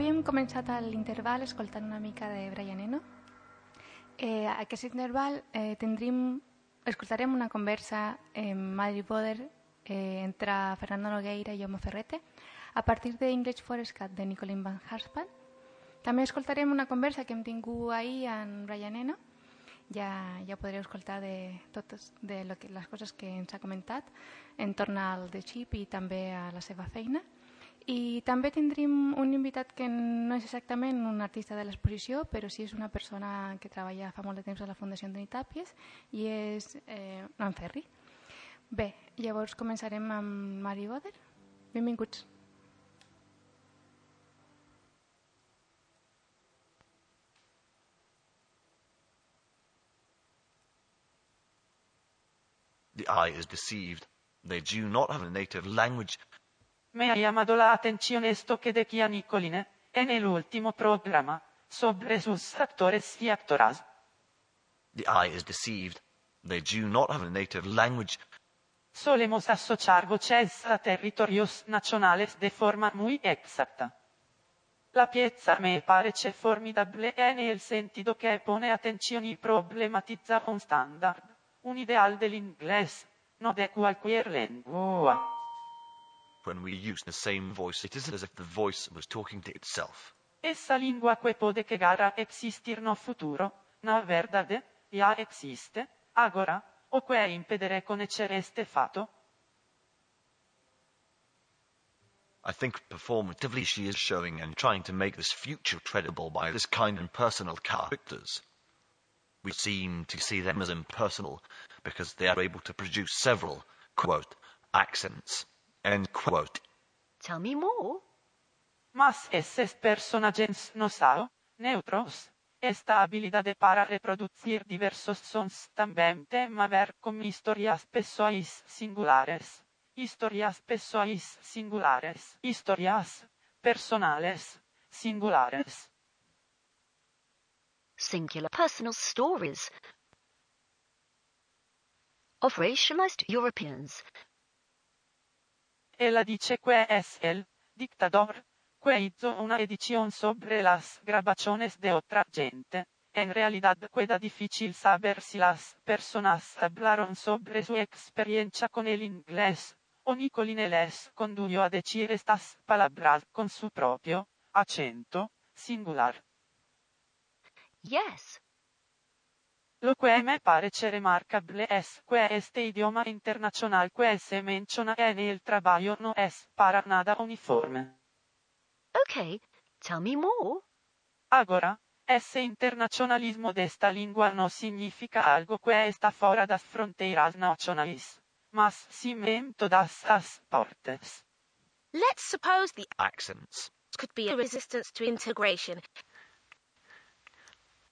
Avui hem començat l'interval escoltant una mica de Brian Eno. Eh, aquest interval eh, tindrim, escoltarem una conversa en Madrid Boder eh, entre Fernando Nogueira i Homo Ferrete a partir de English Forest Cat de Nicolin Van Harspan. També escoltarem una conversa que hem tingut ahir en Brian Eno. Ja, ja podreu escoltar de totes de lo que, les coses que ens ha comentat en torn al de Chip i també a la seva feina. I també tindrim un invitat que no és exactament un artista de l'exposició, però sí és una persona que treballa fa molt de temps a la Fundació Antoni Tàpies i és eh, en Ferri. Bé, llavors començarem amb Mari Boder. Benvinguts. The eye is deceived. They do not have a native language. Me ha llamado la atención esto que decía Nicoline, en el último programa, sobre sus actores y actoras. The eye is deceived. They do not have a native language. Solemos asociar voces a territorios nacionales de forma muy exacta. La pieza me parece formidable en el sentido que pone atención y problematiza un estándar, un ideal del inglés, no de cualquier lengua. When we use the same voice, it is as if the voice was talking to itself. Essa lingua que pode chegar a existir no futuro, na verdade, já existe, agora, o que impedire conhecer este fato? I think performatively she is showing and trying to make this future credible by this kind and personal characters. We seem to see them as impersonal because they are able to produce several, quote, accents, end quote. Tell me more. Mas esses personagens no são neutros. Esta habilidade para reproducir diversos sons também tem a ver com historias pessoais singulares. Historias pessoais singulares. Historias personales singulares. Singular personal stories of racialized Europeans. Ella dice que es el dictador que hizo una edición sobre las grabaciones de otra gente. En realidad queda difícil saber si las personas hablaron sobre su experiencia con el inglés, o Nicoline les condujo a decir estas palabras con su propio acento singular. Yes, Lo que me parece remarcable es que este idioma internacional que se menciona en el trabajo no es para nada uniforme. okay, tell me more. Agora, esse internacionalismo desta língua não significa algo que está fora das fronteiras nacionais, mas sim em todas as partes. Let's suppose the Accents. could be a resistance to integration.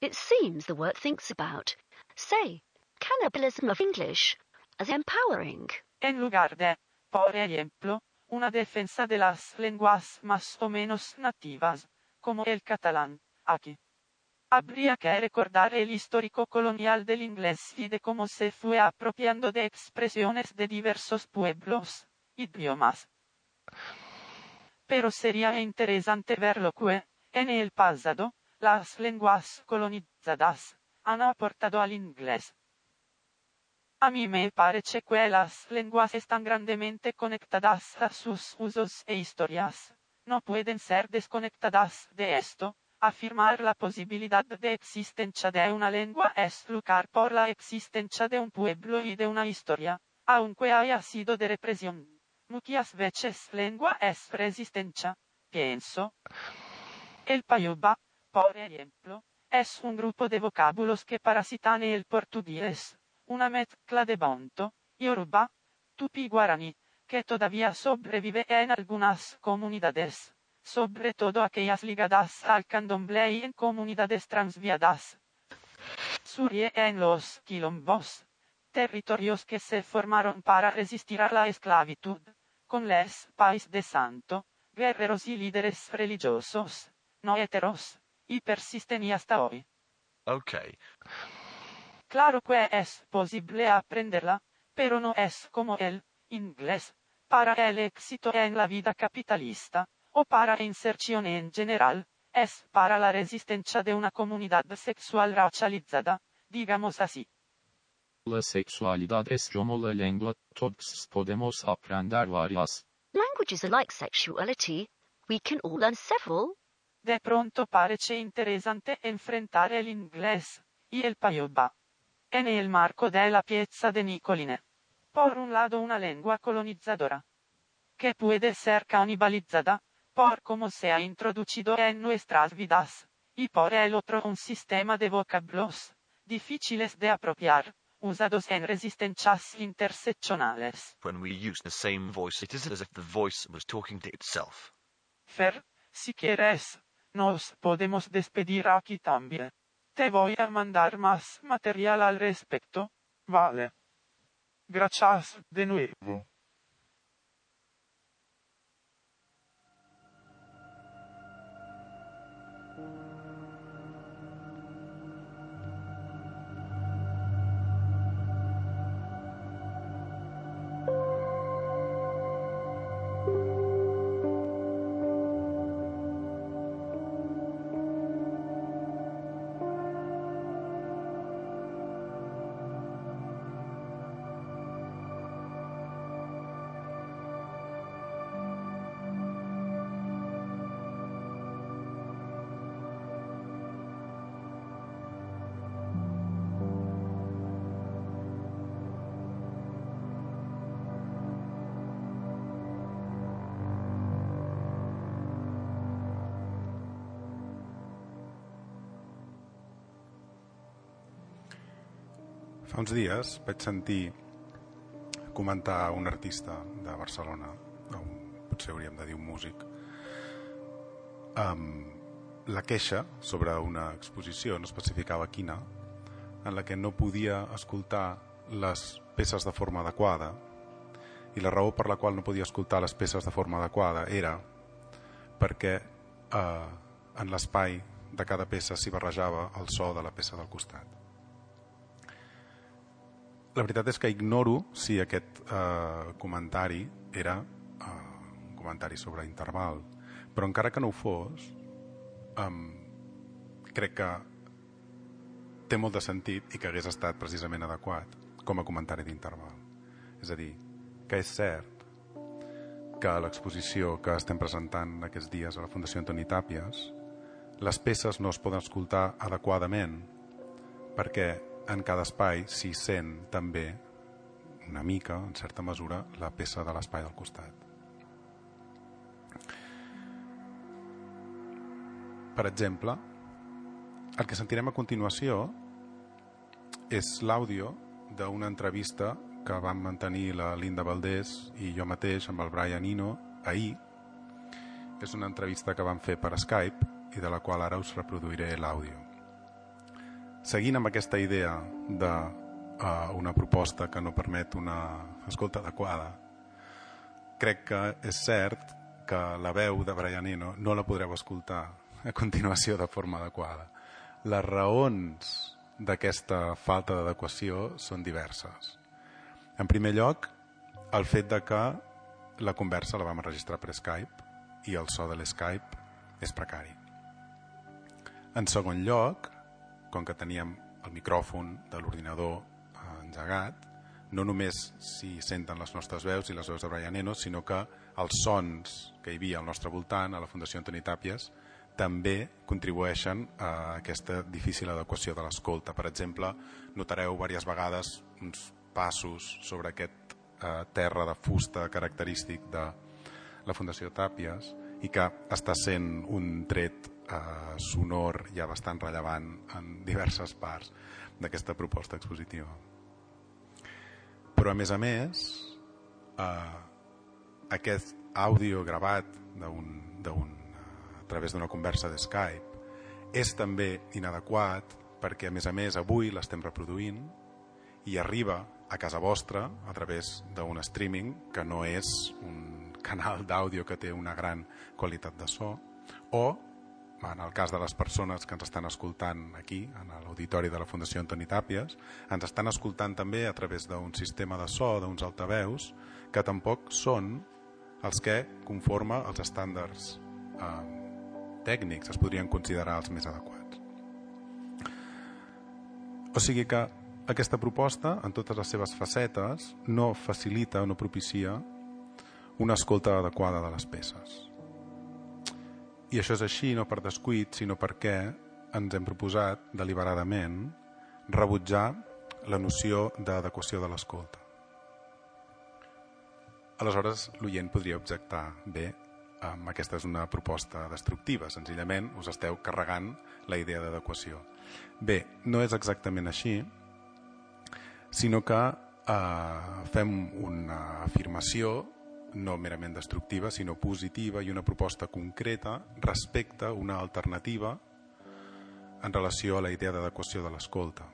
It seems the word thinks about, say, cannibalism of English as empowering. En lugar de, por ejemplo, una defensa de las lenguas más o menos nativas, como el catalán, aquí. Habría que recordar el histórico colonial del inglés y de cómo se fue apropiando de expresiones de diversos pueblos, idiomas. Pero sería interesante ver lo que, en el pasado, las lenguas colonizadas han aportado al inglés. A mí me parece que las lenguas están grandemente conectadas a sus usos e historias. No pueden ser desconectadas de esto. Afirmar la posibilidad de existencia de una lengua es luchar por la existencia de un pueblo y de una historia, aunque haya sido de represión. Muchas veces lengua es resistencia, pienso. El payuba, por ejemplo, es un grupo de vocábulos que parasitan el portugués, una mezcla de bonto, yoruba, tupi guaraní, que todavía sobrevive en algunas comunidades, sobre todo aquellas ligadas al candomblé y en comunidades transviadas. Surge en los quilombos, territorios que se formaron para resistir a la esclavitud, con les pais de santo, guerreros y líderes religiosos, no heteros, y persisten y hasta hoy. Okay. Claro que es posible aprenderla, pero no es como el inglés. Para el éxito en la vida capitalista, o para inserción en general, es para la resistencia de una comunidad sexual racializada, digamos así. La sexualidad es como la lengua, todos podemos aprender varias. Languages are like sexuality. We can all learn several. De pronto parece interesante enfrentar el inglés y el payoba. En el marco de la pieza de Nicoline. Por un lado una lengua colonizadora. Que puede ser canibalizada, por cómo se ha introducido en nuestras vidas. Y por el otro un sistema de vocablos, difíciles de apropiar, usados en resistencias interseccionales. When we use the same voice, it is as if the voice was talking to itself. Fer, si quieres, nos podemos despedir aquí también. Te voy a mandar más material al respecto. Vale. Gracias de nuevo. Fa uns dies vaig sentir comentar un artista de Barcelona, un, potser hauríem de dir un músic, amb la queixa sobre una exposició, no especificava quina, en la que no podia escoltar les peces de forma adequada i la raó per la qual no podia escoltar les peces de forma adequada era perquè eh, en l'espai de cada peça s'hi barrejava el so de la peça del costat. La veritat és que ignoro si aquest eh, comentari era eh, un comentari sobre interval, però encara que no ho fos, eh, crec que té molt de sentit i que hagués estat precisament adequat com a comentari d'interval. És a dir, que és cert que a l'exposició que estem presentant aquests dies a la Fundació Antoni Tàpies les peces no es poden escoltar adequadament perquè en cada espai s'hi sent també una mica, en certa mesura, la peça de l'espai del costat. Per exemple, el que sentirem a continuació és l'àudio d'una entrevista que vam mantenir la Linda Valdés i jo mateix amb el Brian Ino ahir. És una entrevista que vam fer per Skype i de la qual ara us reproduiré l'àudio. Seguint amb aquesta idea de uh, una proposta que no permet una escolta adequada, crec que és cert que la veu de Brian Eno no la podreu escoltar a continuació de forma adequada. Les raons d'aquesta falta d'adequació són diverses. En primer lloc, el fet de que la conversa la vam enregistrar per Skype i el so de l'Skype és precari. En segon lloc, com que teníem el micròfon de l'ordinador eh, engegat, no només s'hi senten les nostres veus i les veus de Brian Eno, sinó que els sons que hi havia al nostre voltant, a la Fundació Antoni Tàpies, també contribueixen a aquesta difícil adequació de l'escolta. Per exemple, notareu diverses vegades uns passos sobre aquest eh, terra de fusta característic de la Fundació Tàpies i que està sent un tret eh, sonor ja bastant rellevant en diverses parts d'aquesta proposta expositiva. Però a més a més, eh, aquest àudio gravat d'un a través d'una conversa de Skype és també inadequat perquè a més a més avui l'estem reproduint i arriba a casa vostra a través d'un streaming que no és un canal d'àudio que té una gran qualitat de so o en el cas de les persones que ens estan escoltant aquí, en l'auditori de la Fundació Antoni Tàpies, ens estan escoltant també a través d'un sistema de so, d'uns altaveus, que tampoc són els que conforma els estàndards eh, tècnics es podrien considerar els més adequats. O sigui que aquesta proposta, en totes les seves facetes, no facilita, no propicia una escolta adequada de les peces. I això és així no per descuit, sinó perquè ens hem proposat deliberadament rebutjar la noció d'adequació de l'escolta. Aleshores, l'oient podria objectar, bé, um, aquesta és una proposta destructiva, senzillament us esteu carregant la idea d'adequació. Bé, no és exactament així, sinó que eh, fem una afirmació no merament destructiva, sinó positiva i una proposta concreta respecte a una alternativa en relació a la idea d'adequació de l'escolta.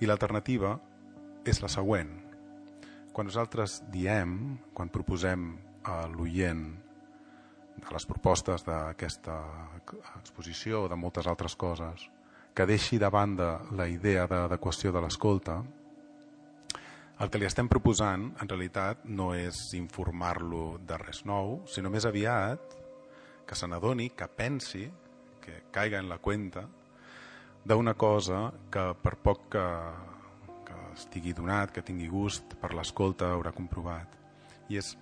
I l'alternativa és la següent. Quan nosaltres diem, quan proposem a l'oient de les propostes d'aquesta exposició o de moltes altres coses, que deixi de banda la idea d'adequació de l'escolta, el que li estem proposant, en realitat, no és informar-lo de res nou, sinó més aviat que se n'adoni, que pensi, que caiga en la cuenta d'una cosa que per poc que, que estigui donat, que tingui gust per l'escolta, haurà comprovat. I és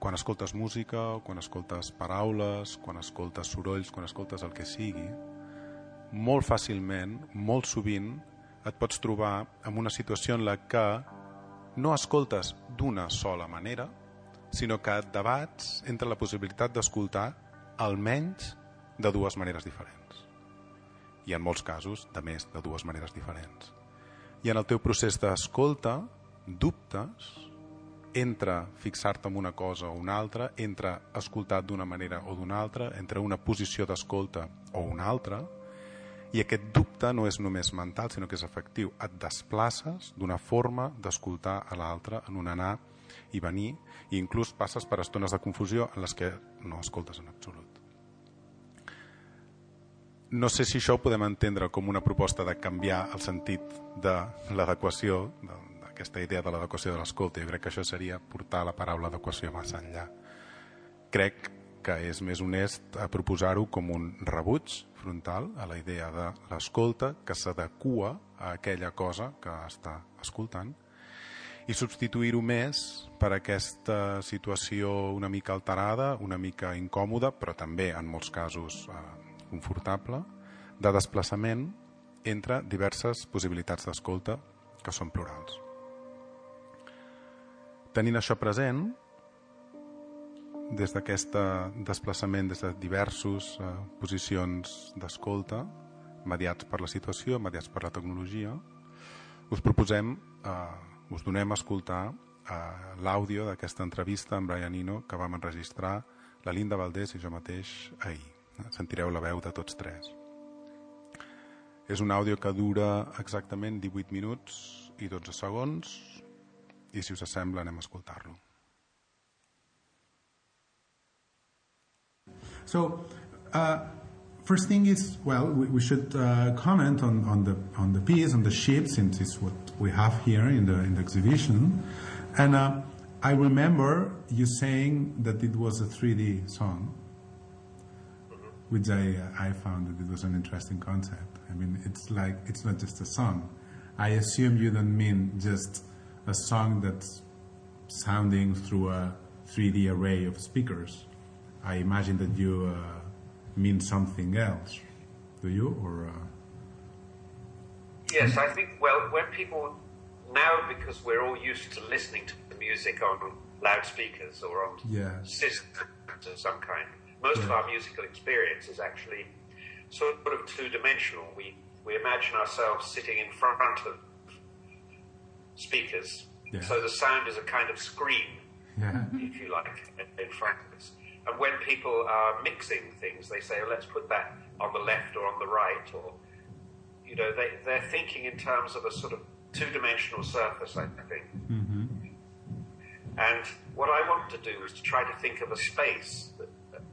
quan escoltes música, quan escoltes paraules, quan escoltes sorolls, quan escoltes el que sigui, molt fàcilment, molt sovint, et pots trobar en una situació en la que no escoltes d'una sola manera, sinó que et debats entre la possibilitat d'escoltar almenys de dues maneres diferents. I en molts casos, de més de dues maneres diferents. I en el teu procés d'escolta, dubtes entre fixar-te en una cosa o una altra, entre escoltar d'una manera o d'una altra, entre una posició d'escolta o una altra, i aquest dubte no és només mental, sinó que és efectiu. Et desplaces d'una forma d'escoltar a l'altre en un anar i venir, i inclús passes per estones de confusió en les que no escoltes en absolut. No sé si això ho podem entendre com una proposta de canviar el sentit de l'adequació, d'aquesta idea de l'adequació de l'escolta. Jo crec que això seria portar la paraula adequació massa enllà. Crec que és més honest a proposar-ho com un rebuig frontal a la idea de l'escolta que s'adequa a aquella cosa que està escoltant i substituir-ho més per aquesta situació una mica alterada, una mica incòmoda, però també en molts casos eh, confortable, de desplaçament entre diverses possibilitats d'escolta que són plurals. Tenint això present, des d'aquest desplaçament des de diversos eh, posicions d'escolta, mediats per la situació, mediats per la tecnologia, us proposem, eh, us donem a escoltar eh, l'àudio d'aquesta entrevista amb Brian Eno que vam enregistrar la Linda Valdés i jo mateix ahir. Sentireu la veu de tots tres. És un àudio que dura exactament 18 minuts i 12 segons i si us sembla anem a escoltar-lo. So, uh, first thing is, well, we, we should uh, comment on, on the on the piece, on the sheet, since it's what we have here in the in the exhibition. And uh, I remember you saying that it was a 3D song, which I I found that it was an interesting concept. I mean, it's like it's not just a song. I assume you don't mean just a song that's sounding through a 3D array of speakers. I imagine that you uh, mean something else. Do you? Or uh... yes, I think. Well, when people now, because we're all used to listening to the music on loudspeakers or on yeah. systems of some kind, most of our musical experience is actually sort of two-dimensional. We we imagine ourselves sitting in front of speakers, Yeah. so the sound is a kind of screen Yeah. if you like, in- in front of us. And when people are mixing things, they say, oh, let's put that on the left or on the right, or, you know, they, they're thinking in terms of a sort of two dimensional surface, I think. hmm And what I want to do is to try to think of a space,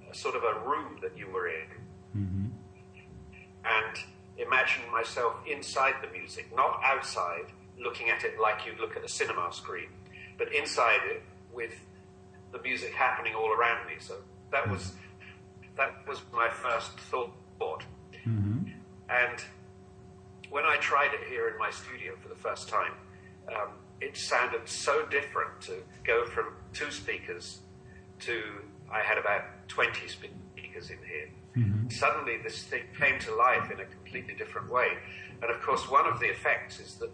a, sort of a room that you were in, hmm and imagine myself inside the music, not outside, looking at it like you'd look at a cinema screen, but inside it with the music happening all around me. So that was that was my first thought. Mm-hmm. And when I tried it here in my studio for the first time, um, it sounded so different to go from two speakers to I had about 20 speakers in here. Mm-hmm. Suddenly, this thing came to life in a completely different way. And of course, one of the effects is that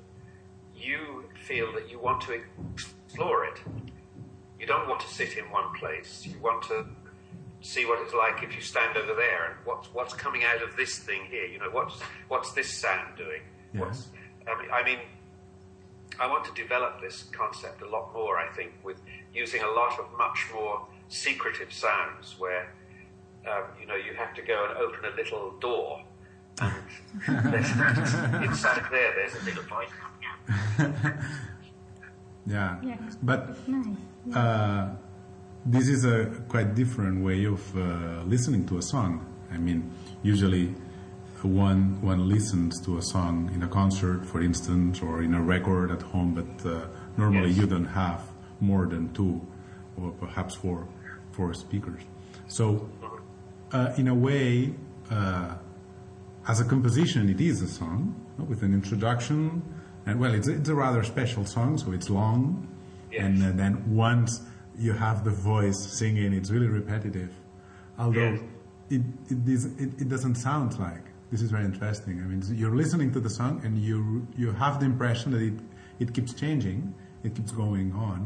you feel that you want to explore it. You don't want to sit in one place. You want to see what it's like if you stand over there and what's what's coming out of this thing here. You know, what's what's this sound doing? Yeah. What's I mean, I mean, I want to develop this concept a lot more. I think with using a lot of much more secretive sounds where. Um, you know, you have to go and open a little door, and there's, inside there, there's a little voice. Yeah. Yeah. But Nice. Uh, this is a quite different way of uh, listening to a song. I mean, usually one one listens to a song in a concert, for instance, or in a record at home, but uh, normally Yes. you don't have more than two or perhaps four four speakers. So, uh, in a way, uh, as a composition, it is a song with an introduction, and well, it's it's a rather special song, so it's long, Yes. and uh, then once you have the voice singing, it's really repetitive. Although Yes. it, it, is, it it doesn't sound like this is very interesting. I mean, you're listening to the song, and you you have the impression that it it keeps changing, it keeps going on.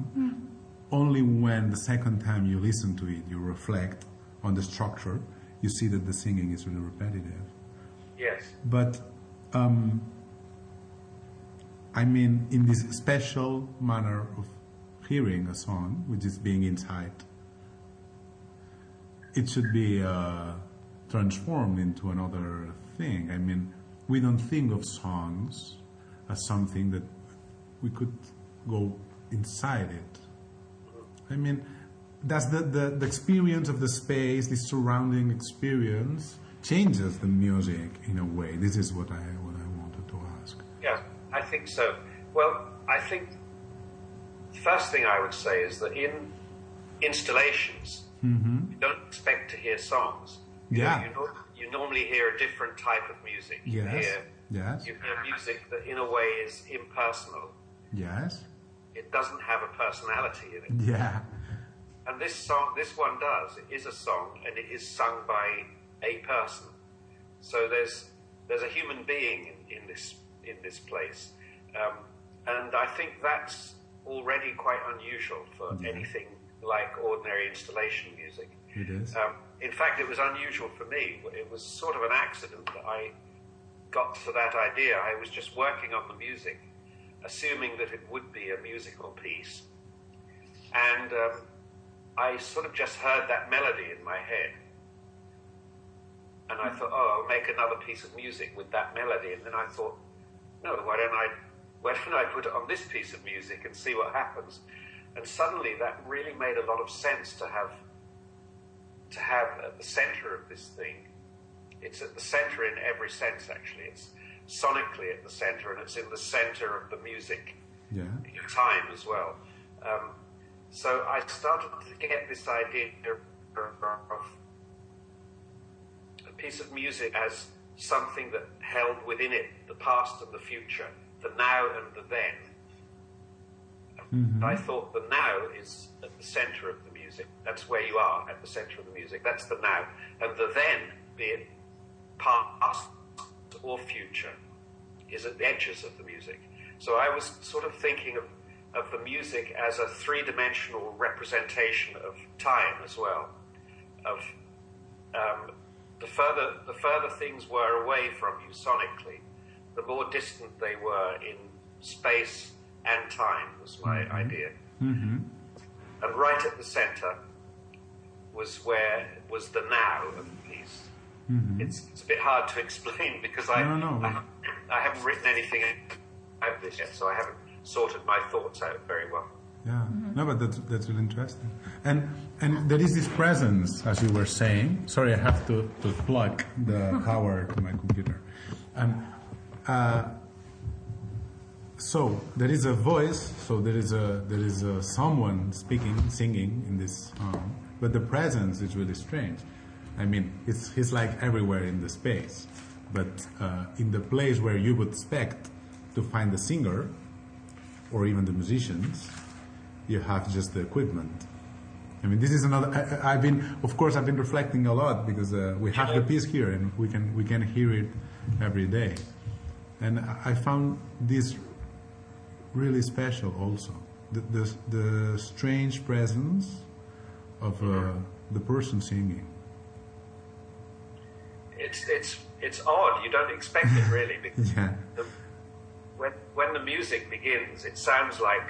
Only when the second time you listen to it, you reflect on the structure, you see that the singing is really repetitive. Yes. But um, I mean, in this special manner of hearing a song, which is being inside, it should be uh, transformed into another thing. I mean, we don't think of songs as something that we could go inside it. I mean, does the, the, the experience of the space, the surrounding experience, changes the music in a way? This is what I what I wanted to ask. Yeah, I think so. Well, I think first thing I would say is that in installations, you don't expect to hear songs. You Yeah. You, nor you normally hear a different type of music. You Yes. hear, Yes. you hear music that, in a way, is impersonal. Yes. It doesn't have a personality in it. Yeah. And this song, this one does. It is a song, and it is sung by a person. So there's there's a human being in, in this in this place, um, and I think that's already quite unusual for Yeah. anything like ordinary installation music. It is. Um, in fact, it was unusual for me. It was sort of an accident that I got to that idea. I was just working on the music, assuming that it would be a musical piece. And um, I sort of just heard that melody in my head. And I thought, oh, I'll make another piece of music with that melody. And then I thought, no, why don't I, why don't I put it on this piece of music and see what happens? And suddenly that really made a lot of sense to have to have at the center of this thing. It's at the center in every sense, actually. It's sonically at the center, and it's in the center of the music Yeah. in time as well. Um, so I started to get this idea of a piece of music as something that held within it the past and the future, the now and the then. Mhm. I thought the now is at the center of the music. That's where you are, at the center of the music. That's the now. And the then, be it past or future, is at the edges of the music. So I was sort of thinking of, of the music as a three dimensional representation of time as well. Of um, the further the further things were away from you sonically, the more distant they were in space and time was my idea. Mm-hmm. And right at the center was where was the now of the piece. Mm-hmm. It's, it's a bit hard to explain because I, No, no, I, I haven't written anything about this yet, so I haven't sorted my thoughts out very well. Yeah. No, but that's that's really interesting. And and there is this presence, as you were saying. Sorry, I have to, to plug the power to my computer. And uh, so there is a voice. So there is a there is a someone speaking, singing in this song. But the presence is really strange. I mean, it's, he's like everywhere in the space. But uh, in the place where you would expect to find the singer or even the musicians, you have just the equipment. I mean, this is another. I, I- I've been, of course, I've been reflecting a lot because uh, we have the piece here and we can we can hear it every day, and I found this really special also. The the, the strange presence of uh, the person singing. It's it's it's odd. You don't expect it really because Yeah. the, when when the music begins, it sounds like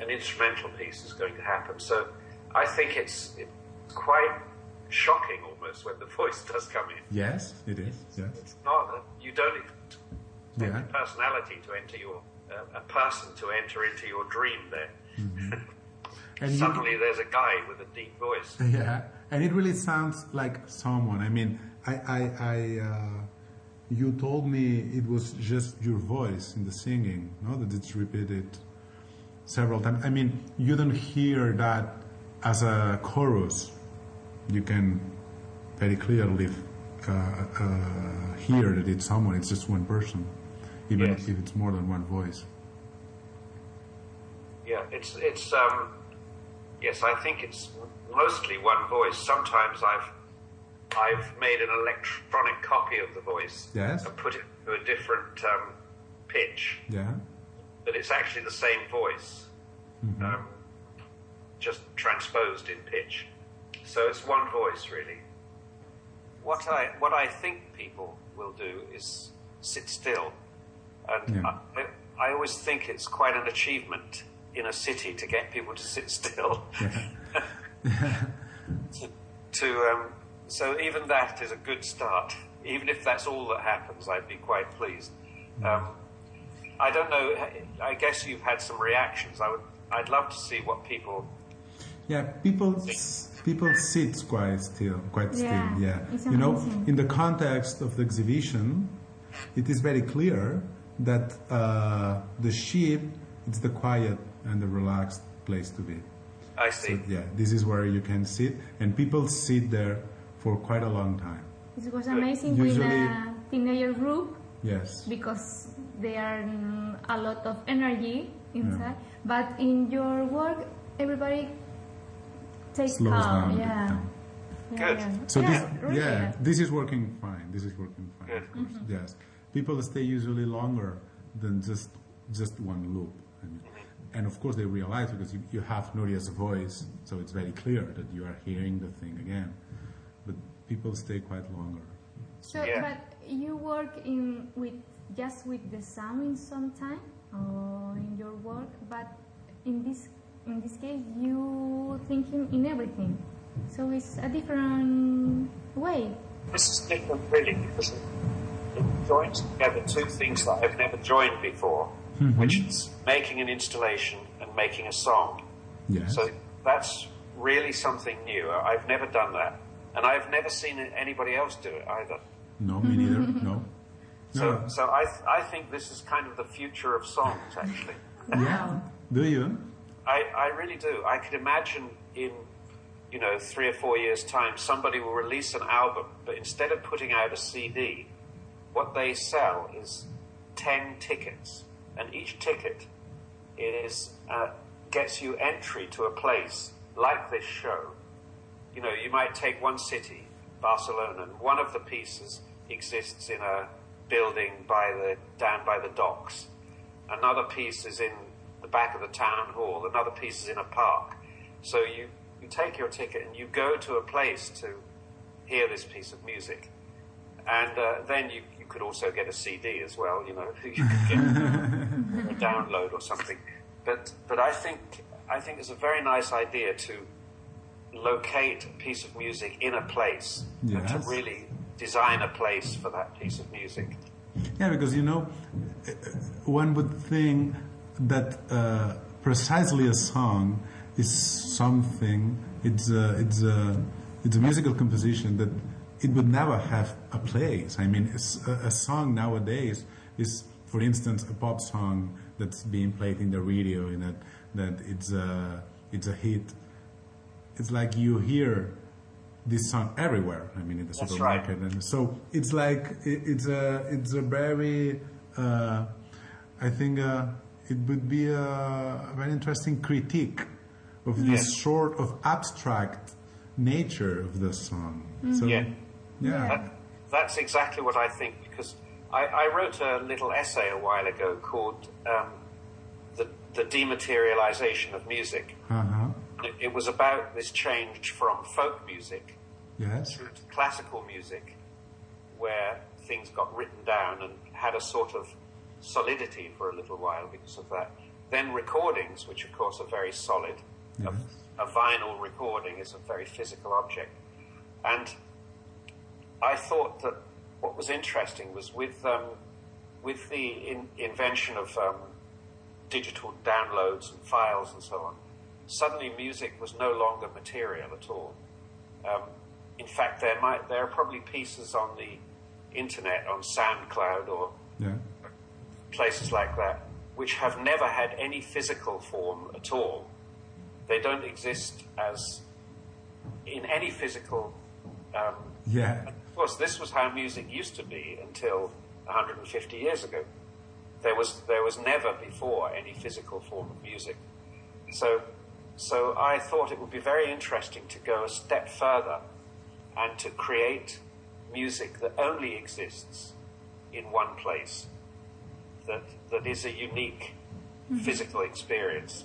an instrumental piece is going to happen. So I think it's it's quite shocking almost when the voice does come in. Yes, it is. Yes. It's not you don't expect Yeah. a personality to enter your uh, a person to enter into your dream there. And you- Suddenly there's a guy with a deep voice. Yeah, and it really sounds like someone. I mean, I, I, I uh, you told me it was just your voice in the singing, no? That it's repeated several times. I mean, you don't hear that as a chorus. You can very clearly uh, uh, hear that it's someone. It's just one person, even Yes. if it's more than one voice. Yeah, it's it's um, yes, I think it's mostly one voice. Sometimes I've I've made an electronic copy of the voice Yes. and put it to a different um, pitch, Yeah. but it's actually the same voice, um, just transposed in pitch. So it's one voice really. What I what I think people will do is sit still, and Yeah. I, I always think it's quite an achievement in a city to get people to sit still. to, to um, so even that is a good start. Even if that's all that happens, I'd be quite pleased. Um, I don't know. I guess you've had some reactions. I would. I'd love to see what people. Yeah, people people sit quite still, quite Yeah, still. Yeah, it's you know, in the context of the exhibition, it is very clear that uh, the ship it's the quiet and the relaxed place to be. I see. So, yeah, this is where you can sit, and people sit there for quite a long time. It was amazing with Usually- a teenager group Yes. because there are a lot of energy inside. But in your work, everybody takes Slows calm. down. Yeah. Yeah, Good. yeah. So yeah, this, really, yeah, this is working fine. This is working fine. Good. of course. Yes, people stay usually longer than just just one loop. I mean, and of course they realize because you, you have Nuria's voice, so it's very clear that you are hearing the thing again. But people stay quite longer. So, Yeah. but you work in with just with the sound in some time or in your work, but in this in this case you thinking in everything. So it's a different way. This is different, really, because it, it joins together two things that I've never joined before, mm-hmm. which is making an installation and making a song. Yes. So that's really something new. I've never done that, and I've never seen anybody else do it either. no, me neither. No. So, No. so I, th- I think this is kind of the future of songs, actually. Yeah. Do you? I, I really do. I could imagine in, you know, three or four years' time, somebody will release an album, but instead of putting out a CD, what they sell is 10 tickets. And each ticket is, uh, gets you entry to a place like this show. You know, you might take one city, Barcelona, and one of the pieces exists in a building by the, down by the docks. Another piece is in the back of the town hall. Another piece is in a park. So you, you take your ticket and you go to a place to hear this piece of music. And uh, then you, you could also get a CD as well, you know, you could get a download or something. But, but I think, I think it's a very nice idea to locate a piece of music in a place and to really design a place for that piece of music. Yeah, because you know, one would think that uh, precisely a song is something. It's a, it's a, it's a musical composition that it would never have a place. I mean, a, a song nowadays is, for instance, a pop song that's being played in the radio, and that that it's a it's a hit. It's like you hear this song everywhere. I mean, in the That's supermarket, and so it's like it, it's a it's a very uh, I think uh, it would be a very interesting critique of this sort of abstract nature of the song. So Yeah. Yeah, That, that's exactly what I think because I, I wrote a little essay a while ago called um, the, the Dematerialization of Music. uh-huh. It, it was about this change from folk music yes, to classical music where things got written down and had a sort of solidity for a little while because of that. Then recordings, which of course are very solid. A, a vinyl recording is a very physical object. And I thought that what was interesting was with, um, with the in, invention of um, digital downloads and files and so on, suddenly music was no longer material at all. Um, in fact, there might there are probably pieces on the internet on SoundCloud or yeah, places like that which have never had any physical form at all. They don't exist as in any physical. Um, yeah, of course, this was how music used to be until 150 years ago. There was there was never before any physical form of music. So, so I thought it would be very interesting to go a step further and to create music that only exists in one place, that that is a unique mm-hmm. physical experience.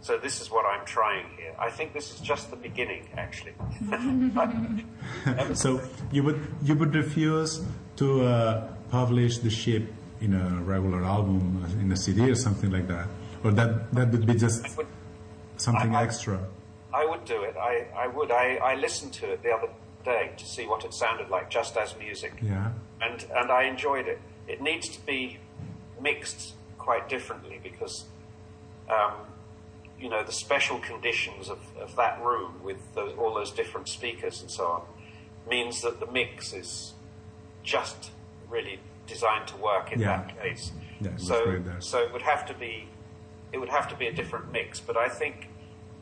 So this is what I'm trying here. I think this is just the beginning, actually. so you would you would refuse to uh, publish the ship in a regular album, in a CD or something like that, or that that would be just would- something I- I- extra. I would do it. I, I would. I, I listened to it the other day to see what it sounded like, just as music, Yeah, and and I enjoyed it. It needs to be mixed quite differently because, um, you know, the special conditions of, of that room with those, all those different speakers and so on means that the mix is just really designed to work in Yeah. that case. Yeah, so so it would have to be it would have to be a different mix, but I think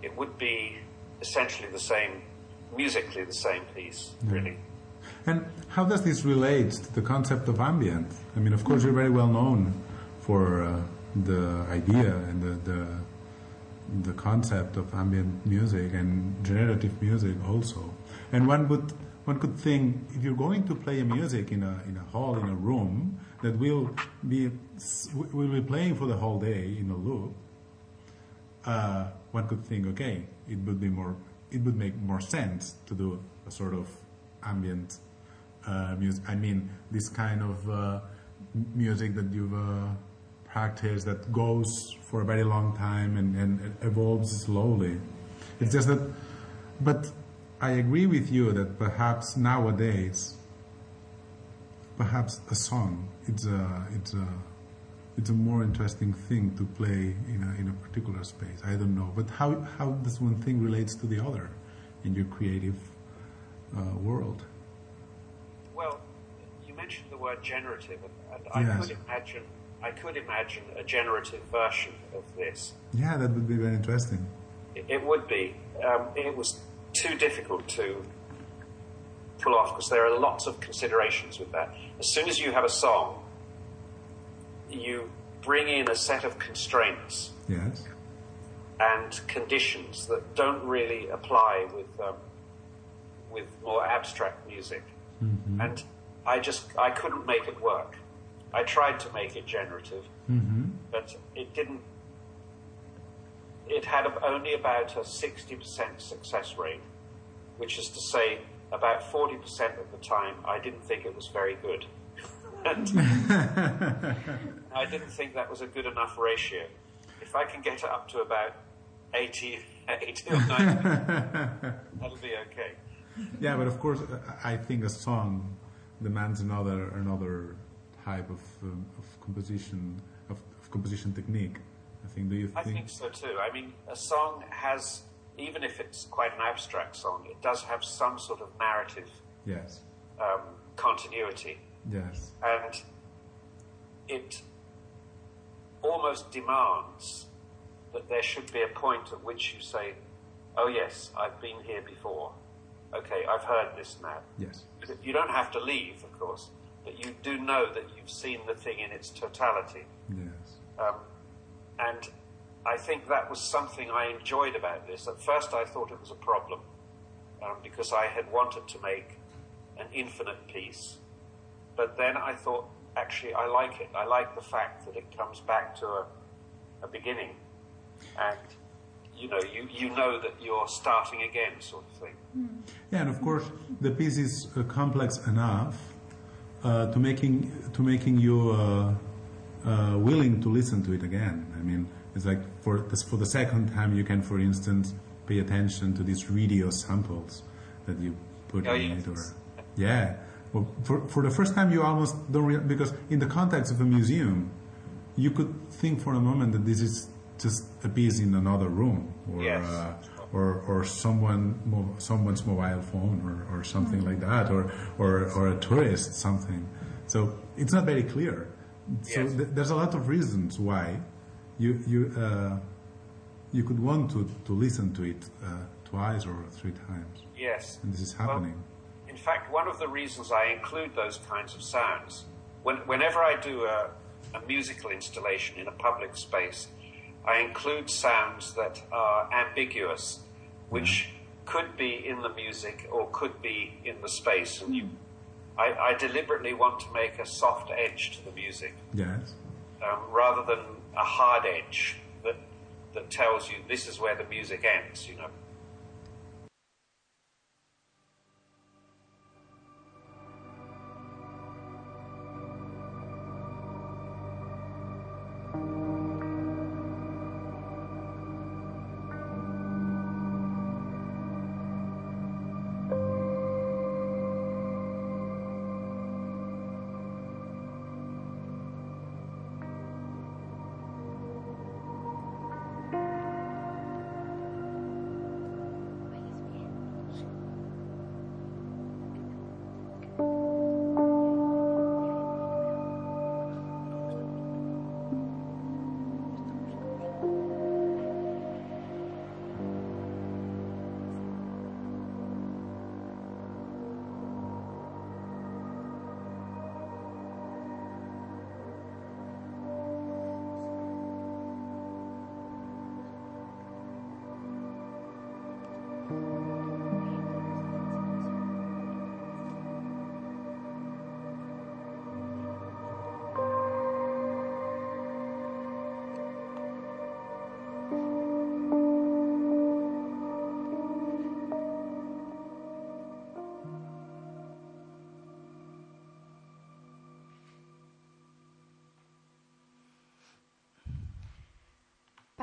it would be essentially the same, musically the same piece, really. And how does this relate to the concept of ambient? I mean, of course, you're very well known for uh, the idea and the, the the concept of ambient music and generative music also. And one would one could think if you're going to play a music in a in a hall in a room that will be will be playing for the whole day in a loop, uh, one could think, okay, it would be more, it would make more sense to do a sort of ambient uh, music. I mean, this kind of uh, music that you've practiced that goes for a very long time and, and evolves slowly. It's just that, but I agree with you that perhaps nowadays, perhaps a song, it's a, it's a, it's a more interesting thing to play in a, in a particular space. I don't know. But how, how does one thing relates to the other in your creative uh, world? Well, you mentioned the word generative, and, and I Yes. could imagine, I could imagine a generative version of this. Yeah, that would be very interesting. It, it would be. Um, it was too difficult to pull off because there are lots of considerations with that. As soon as you have a song, you bring in a set of constraints Yes. and conditions that don't really apply with um, with more abstract music. And I just I couldn't make it work. I tried to make it generative, mm-hmm. but it didn't. It had only about a sixty percent success rate, which is to say, about forty percent of the time, I didn't think it was very good. And I didn't think that was a good enough ratio. If I can get it up to about 80, 80 or 90, that'll be okay. Yeah, but of course, I I think a song demands another another type of, um, of composition of, of composition technique. I think. Do you Think? I think so too. I mean, a song has, even if it's quite an abstract song, it does have some sort of narrative Yes. um, continuity. Yes. and it almost demands that there should be a point at which you say, "Oh yes, I've been here before. okay, I've heard this now. Yes. You don't have to leave, of course, but you do know that you've seen the thing in its totality. Yes. Um, and I think that was something I enjoyed about this. At first, I thought it was a problem um, because I had wanted to make an infinite piece. But then I thought, actually, I like it. I like the fact that it comes back to a, a beginning. And, you know, you, you know that you're starting again, sort of thing. Yeah, and of course, the piece is uh, complex enough uh, to making to making you uh, uh, willing to listen to it again. I mean, it's like for this, for the second time, you can, for instance, pay attention to these radio samples that you put Oh, in yes. it, or yeah. Well, for for the first time, you almost don't real because in the context of a museum, you could think for a moment that this is just a piece in another room, or Yes. Or or someone someone's mobile phone, or, or something like that, or, or or a tourist something. So it's not very clear. So Yes. th- there's a lot of reasons why you you uh, you could want to, to listen to it uh, twice or three times, Yes. and this is Well, happening. in fact, one of the reasons I include those kinds of sounds, when, whenever I do a, a musical installation in a public space, I include sounds that are ambiguous, which could be in the music or could be in the space. And you, I, I deliberately want to make a soft edge to the music yes. um, rather than a hard edge that, that tells you this is where the music ends, you know.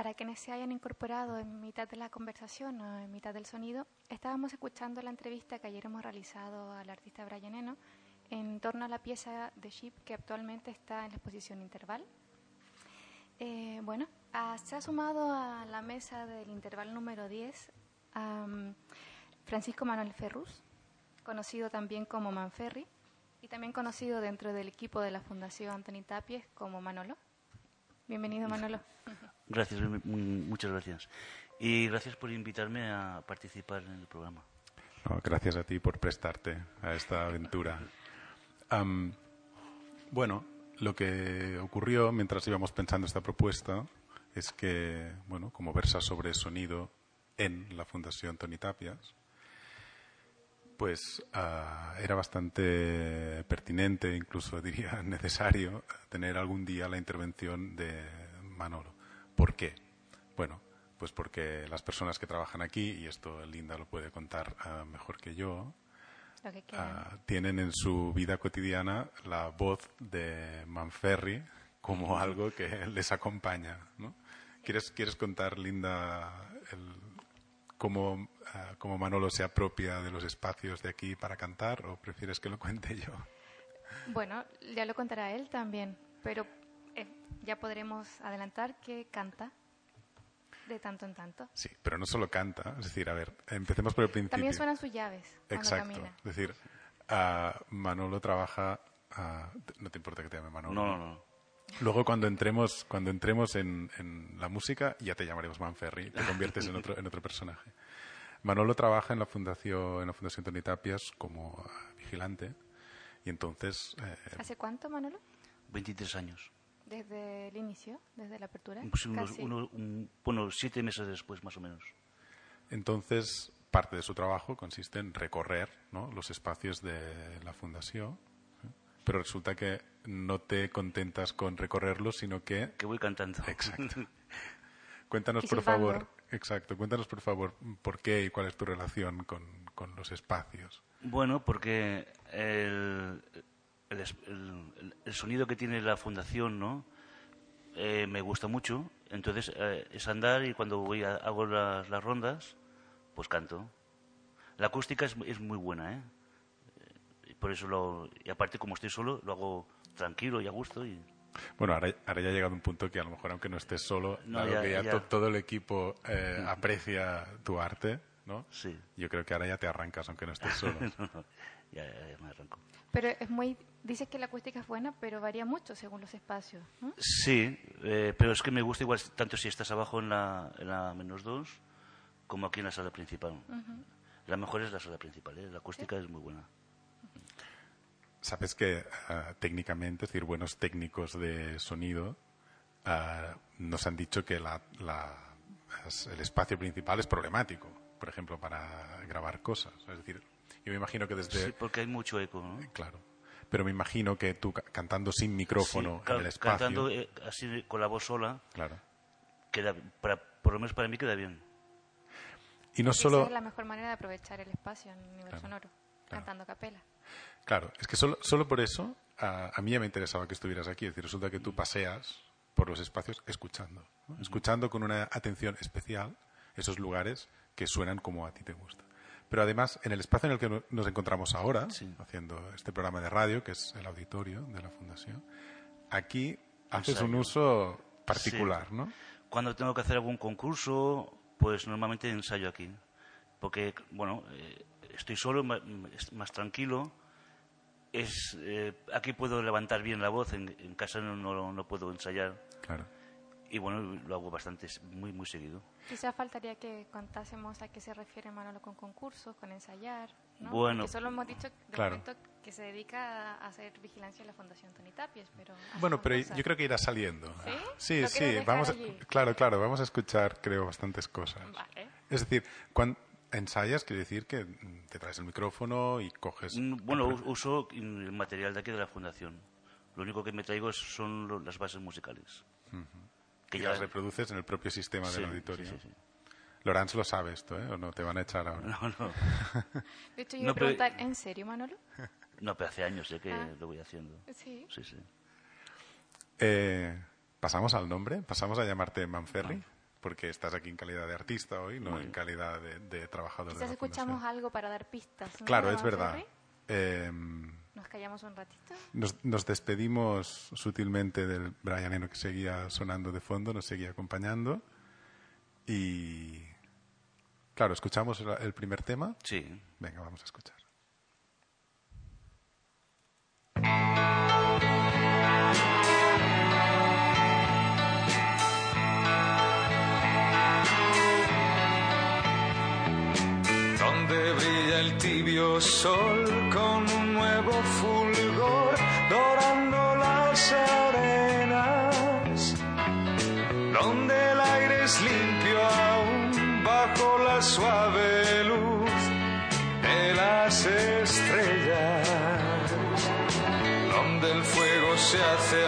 Para quienes se hayan incorporado en mitad de la conversación o en mitad del sonido, estábamos escuchando la entrevista que ayer hemos realizado al artista Brian Eno en torno a la pieza de Ship que actualmente está en la exposición Interval. Eh, bueno, ah, se ha sumado a la mesa del Interval número 10 am, Francisco Manuel Ferrus, conocido también como Manferri y también conocido dentro del equipo de la Fundación Antoni Tapies como Manolo. Bienvenido, Manolo. Gracias, mu- mu- muchas gracias. Y gracias por invitarme a participar en el programa. No, gracias a ti por prestarte a esta aventura. Bueno, lo que ocurrió mientras íbamos pensando esta propuesta es que, bueno, como versa sobre sonido en la Fundación Tony Tapias, pues ah, era bastante pertinente, incluso diría necesario, tener algún día la intervención de Manolo. ¿Por qué? Bueno, pues porque las personas que trabajan aquí, y esto Linda lo puede contar ah, mejor que yo, Lo que quieran. ah, tienen en su vida cotidiana la voz de Manferri como algo que les acompaña. ¿no? ¿Quieres, ¿Quieres contar, Linda, el, cómo, ah, cómo Manolo se apropia de los espacios de aquí para cantar o prefieres que lo cuente yo? Bueno, ya lo contará él también, pero ya podremos adelantar que canta de tanto en tanto. Sí, pero no solo canta, es decir, a ver, empecemos por el principio. También suenan sus llaves cuando Exacto, camina. es decir, Manolo trabaja... no te importa que te llame Manolo. No, no, no. Luego cuando entremos, cuando entremos en, en la música ya te llamaremos Manferri, te conviertes en otro, en otro personaje. Manolo trabaja en la fundación, en la fundación Tony Tapias como vigilante y entonces eh, ¿Hace cuánto, Manolo? 23 años. ¿Desde el inicio? ¿Desde la apertura? Pues unos- Casi. uno- un- bueno, siete meses después, más o menos. entonces parte de su trabajo consiste en recorrer ¿no? los espacios de la fundación, ¿eh? pero resulta que no te contentas con recorrerlos, sino que Que voy cantando. Exacto. Cuéntanos, por favor, exacto, cuéntanos, por favor, por qué y cuál es tu relación con, con los espacios. Bueno, porque el, el, el- el sonido que tiene la fundación, ¿no? Eh, me gusta mucho. Entonces eh, es andar y cuando voy a, hago las, las rondas, pues canto. La acústica es, es muy buena, ¿eh? Y por eso lo y aparte como estoy solo lo hago tranquilo y a gusto y Bueno, ahora, ahora ya ha llegado un punto que a lo mejor, aunque no estés solo, No, dado ya- que ya, ya. to- todo el equipo eh, aprecia tu arte, ¿no? sí. Yo creo que ahora ya te arrancas, aunque no estés solo. No, no, ya me arranco. Pero es muy... Dices que la acústica es buena, pero varía mucho según los espacios. ¿no? Sí, eh, pero es que me gusta igual tanto si estás abajo en la, en la menos dos como aquí en la sala principal. La mejor es la sala principal, ¿eh? la acústica es muy buena. Sabes que ah, técnicamente, es decir, buenos técnicos de sonido ah, nos han dicho que la- el espacio principal es problemático, por ejemplo, para grabar cosas. Es decir, yo me imagino que desde... Sí, porque hay mucho eco, ¿no? Claro. Pero me imagino que tú ca- cantando sin micrófono Sí, en el espacio... Cantando eh, así con la voz sola, Claro. queda, para, por lo menos para mí queda bien. Y no Esa solo... es la mejor manera de aprovechar el espacio en nivel Claro, sonoro, cantando a capela. Claro, es que solo, solo por eso a, a mí ya me interesaba que estuvieras aquí. Es decir, resulta que tú paseas por los espacios escuchando. ¿no? Escuchando con una atención especial esos lugares que suenan como a ti te gusta. Pero además, en el espacio en el que no- nos encontramos ahora, Sí. haciendo este programa de radio, que es el auditorio de la Fundación, aquí haces un uso particular, ¿no? Cuando tengo que hacer algún concurso, pues normalmente ensayo aquí. Porque, bueno, eh, estoy solo, es más tranquilo. Es, eh, aquí puedo levantar bien la voz, en, en casa no, no, no puedo ensayar. Claro. Y bueno, lo hago bastante, muy, muy seguido. Quizás faltaría que contásemos a qué se refiere Manolo con concursos, con ensayar. ¿no? Bueno. Porque solo hemos dicho de Claro. momento que se dedica a hacer vigilancia en la Fundación Tony Tapies, pero... Bueno, pero cosas. yo creo que irá saliendo. ¿Sí? Sí, ¿Lo sí, vamos a- claro, claro, vamos a escuchar, creo, bastantes cosas. Vale. Es decir, cuando ensayas, quiere decir que te traes el micrófono y coges. Mm, Bueno, uso el material de aquí de la fundación. Lo único que me traigo son las bases musicales. Y las reproduces en el propio sistema Sí, del auditorio. sí, sí, sí. Lorenz lo sabe esto, ¿eh? ¿O no? Te van a echar ahora. No, no. De hecho, yo No, iba a pero- preguntar, ¿en serio, Manolo? No, pero hace años sé que Ah. lo voy haciendo. Sí. Sí, sí. Eh, Pasamos al nombre, pasamos a llamarte Manferri, porque estás aquí en calidad de artista hoy, no en calidad de, de trabajador Quizás de la escuchamos fundación. algo para dar pistas. ¿no? Claro, es verdad. Eh, Nos callamos un ratito. Nos, nos despedimos sutilmente del Brian Eno que seguía sonando de fondo, nos seguía acompañando. Y. Claro, ¿escuchamos el, el primer tema? Sí. Venga, vamos a escuchar. donde brilla el tibio sol con arenas, donde el aire es limpio aún bajo la suave luz de las estrellas, donde el fuego se hace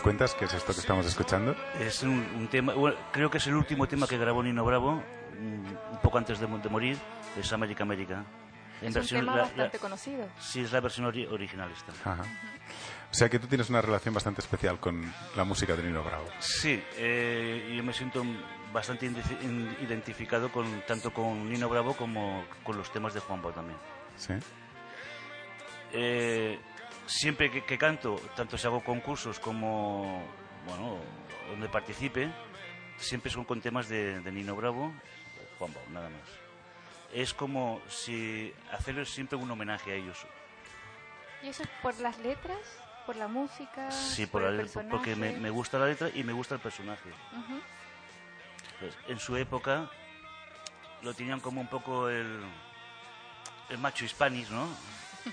¿Nos cuentas qué es esto que estamos escuchando? Es un, un tema, bueno, creo que es el último tema que grabó Nino Bravo, mm, un poco antes de, mo- de morir, es América América. En es versión- un tema la- la- bastante conocido. Sí, es la versión ori- original esta. Ajá. O sea que tú tienes una relación bastante especial con la música de Nino Bravo. Sí, eh, yo me siento bastante identificado con tanto con Nino Bravo como con los temas de Juan Pablo también. Sí. Eh, siempre que, que canto, tanto si hago concursos como bueno donde participe, siempre son con temas de, de Nino Bravo Juan Pablo, nada más. Es como si hacerles siempre un homenaje a ellos. ¿Y eso es por las letras? ¿Por la música? Sí, por la- porque me, gusta la letra y me gusta el personaje. Pues, en su época lo tenían como un poco el, el macho hispanis, ¿no?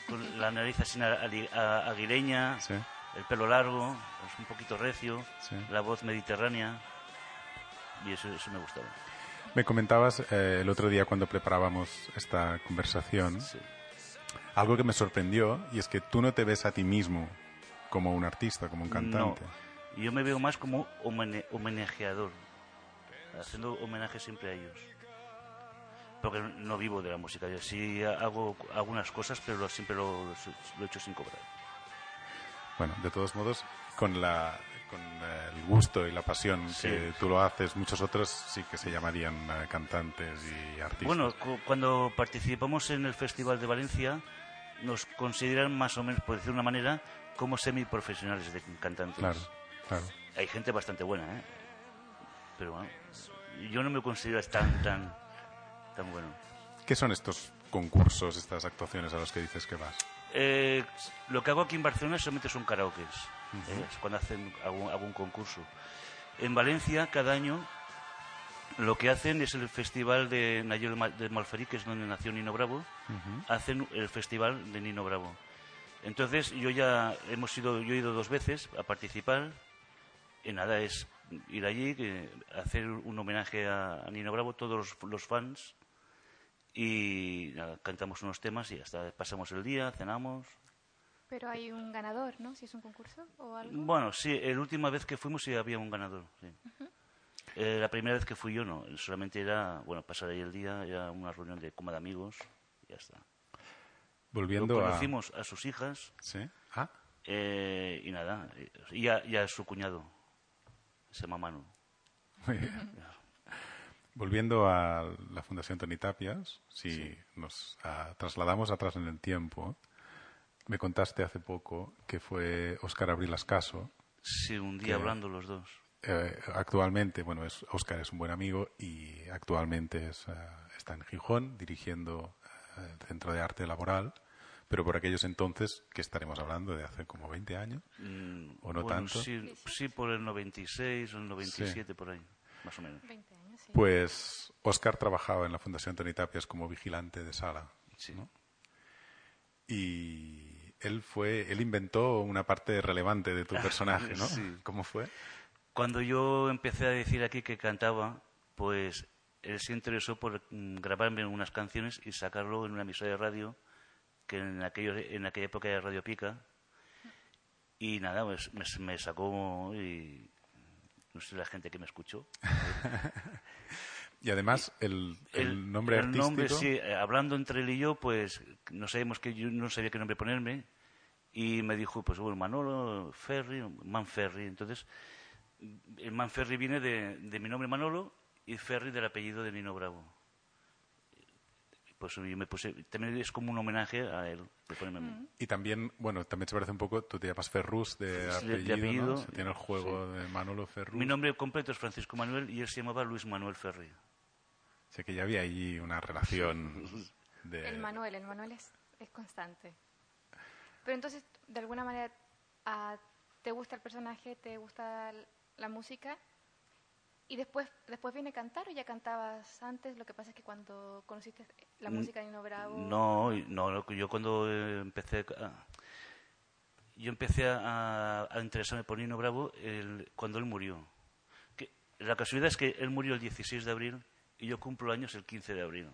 Con la nariz así aguileña, Sí. el pelo largo, un poquito recio, Sí. la voz mediterránea. Y eso, eso me gustaba. Me comentabas eh, el otro día cuando preparábamos esta conversación algo que me sorprendió y es que tú no te ves a ti mismo como un artista, como un cantante. No, yo me veo más como homenajeador, haciendo homenaje siempre a ellos. Porque no vivo de la música, yo sí hago algunas cosas, pero siempre lo, lo he hecho sin cobrar. Bueno, de todos modos, con, la, con el gusto y la pasión Sí. que tú lo haces, muchos otros sí que se llamarían eh, cantantes y artistas. Bueno, cu- cuando participamos en el Festival de Valencia, nos consideran más o menos, por decir una manera, como semiprofesionales de cantantes. Claro, claro. Hay gente bastante buena, ¿eh? Pero bueno, yo no me considero tan, tan, tan bueno. ¿Qué son estos concursos, estas actuaciones a los que dices que vas? Eh, lo que hago aquí en Barcelona solamente son karaokes, Ujú. ¿eh? Es cuando hacen algún, algún concurso. En Valencia, cada año, lo que hacen es el festival de Nayel de Malferí, que es donde nació Nino Bravo, Ujú. hacen el festival de Nino Bravo. Entonces, yo ya hemos ido, yo he ido dos veces a participar, y nada, es ir allí, que- hacer un homenaje a, a Nino Bravo, todos los, los fans, y nada, cantamos unos temas y hasta pasamos el día, cenamos. Pero hay un ganador, ¿no? Si es un concurso o algo. Bueno, sí, la última vez que fuimos sí había un ganador. sí. Eh, la primera vez que fui yo no, solamente era, bueno, pasar ahí el día, era una reunión de como de amigos y ya está. Volviendo a... conocimos a... sus hijas Sí. Ah, eh, y nada, y a, y a su cuñado, se llama Manu. muy bien. Volviendo a la Fundación Tony Tapias, si nos ah, trasladamos atrás en el tiempo, me contaste hace poco que fue Óscar Abril Ascaso. Sí, un día que, hablando los dos. eh, actualmente, bueno, es, Óscar es un buen amigo y actualmente es, ah, está en Gijón dirigiendo eh, el Centro de Arte Laboral, pero por aquellos entonces, que estaremos hablando de hace como 20 años, Mm, o no bueno, tanto. Sí, sí, por el 96 o el 97, por ahí, más o menos. Pues Óscar trabajaba en la Fundación Tony Tapias como vigilante de sala. ¿no? Y él fue, él inventó una parte relevante de tu personaje, ¿no? Sí. ¿Cómo fue? Cuando yo empecé a decir aquí que cantaba, pues él se interesó por mm, grabarme unas canciones y sacarlo en una emisora de radio, que en, aquello, en aquella época era Radio Pica. Y nada, pues me, me sacó y no sé la gente que me escuchó. Y además el, el nombre el artístico. nombre, sí, eh, hablando entre él y yo, pues no sabíamos que yo no sabía qué nombre ponerme y me dijo, pues bueno, Manolo Ferri, Manferri. Entonces, el Manferri viene de, de mi nombre Manolo y Ferri del apellido de Nino Bravo. Pues yo me puse, también es como un homenaje a él, mí. Y también, bueno, también se parece un poco, tú te llamas Ferrus de Sí, apellido, de apellido. ¿no? O sea, tiene el juego de Manolo Ferrus. Mi nombre completo es Francisco Manuel y él se llamaba Luis Manuel Ferri. O sea que ya había ahí una relación de... El Manuel, el Manuel es, es constante. Pero entonces, de alguna manera, ah, ¿te gusta el personaje, te gusta la música? ¿Y después, después viene a cantar o ya cantabas antes? Lo que pasa es que cuando conociste la música de Nino Bravo... No, no, yo cuando eh, empecé a, yo empecé a, a interesarme por Nino Bravo el- cuando él murió. Que, la casualidad es que él murió el 16 de abril y yo cumplo años el 15 de abril.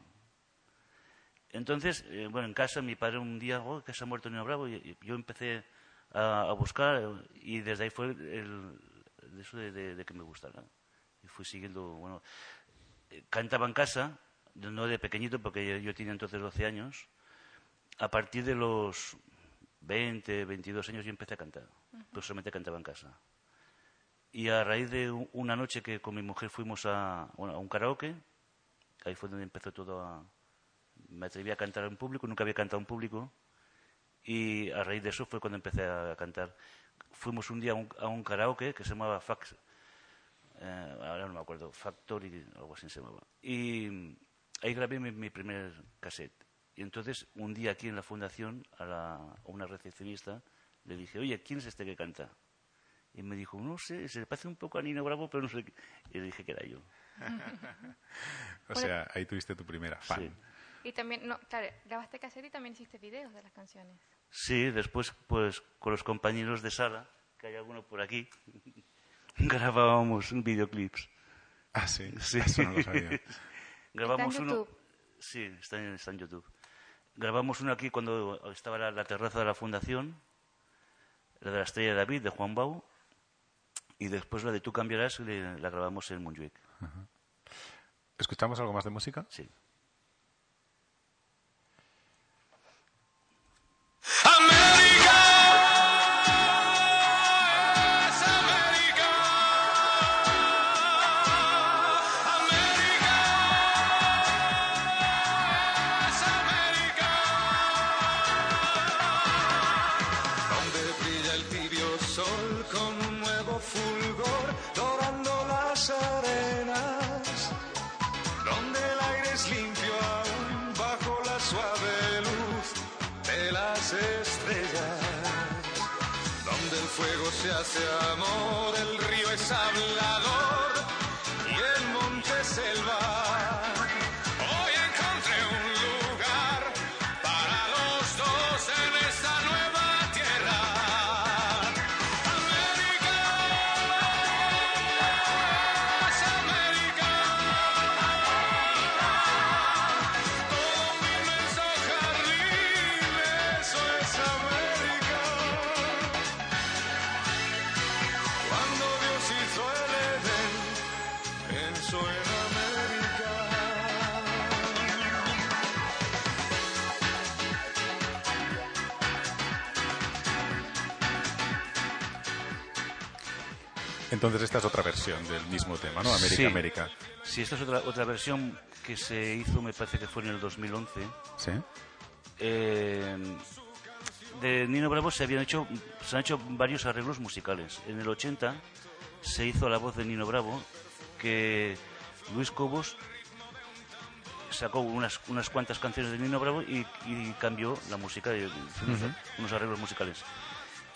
Entonces, eh, bueno, en casa mi padre un día, oh, que se ha muerto Nino Bravo, y, y yo empecé a, a buscar eh, y desde ahí fue el, el eso de, de- de que me gustara. Y fui siguiendo, bueno, eh, cantaba en casa, no de pequeñito porque yo, tenía entonces 12 años, a partir de los 20, 22 años yo empecé a cantar. Pero solamente cantaba en casa. Y a raíz de una noche que con mi mujer fuimos a, bueno, a un karaoke, ahí fue donde empezó todo a... Me atreví a cantar en público, nunca había cantado en público. Y a raíz de eso fue cuando empecé a cantar. Fuimos un día a un, a un karaoke que se llamaba Fax, eh, ahora no me acuerdo, Factory, algo así se llamaba. Y ahí grabé mi, mi primer cassette. Y entonces, un día aquí en la fundación, a, la- a una recepcionista, le dije, oye, ¿quién es este que canta? Y me dijo, no sé, se le parece un poco a Nino Bravo, pero no sé. qué". Y le dije que era yo. O sea, ahí tuviste tu primera fan. Sí. Y también, no, claro, grabaste cassette y también hiciste videos de las canciones. Sí, después, pues, con los compañeros de sala, que hay alguno por aquí, grabábamos videoclips. Ah, sí. Sí. Eso no lo sabía. Grabamos Está en uno. YouTube. Sí, está en, está en YouTube. Grabamos uno aquí cuando estaba la, la terraza de la fundación, la de la estrella de David, de Juan Bau, y después la de Tú cambiarás, la grabamos en Montjuic. ¿Escuchamos algo más de música? Sí. Fuego Entonces esta es otra versión del mismo tema, ¿no? América, Sí. América. Sí, esta es otra, otra versión que se hizo, me parece que fue en el 2011. ¿Sí? Eh, de Nino Bravo se habían hecho se han hecho varios arreglos musicales. En el 80 se hizo la voz de Nino Bravo que Luis Cobos sacó unas, unas cuantas canciones de Nino Bravo y, y cambió la música hizo unos, Ujú. unos arreglos musicales.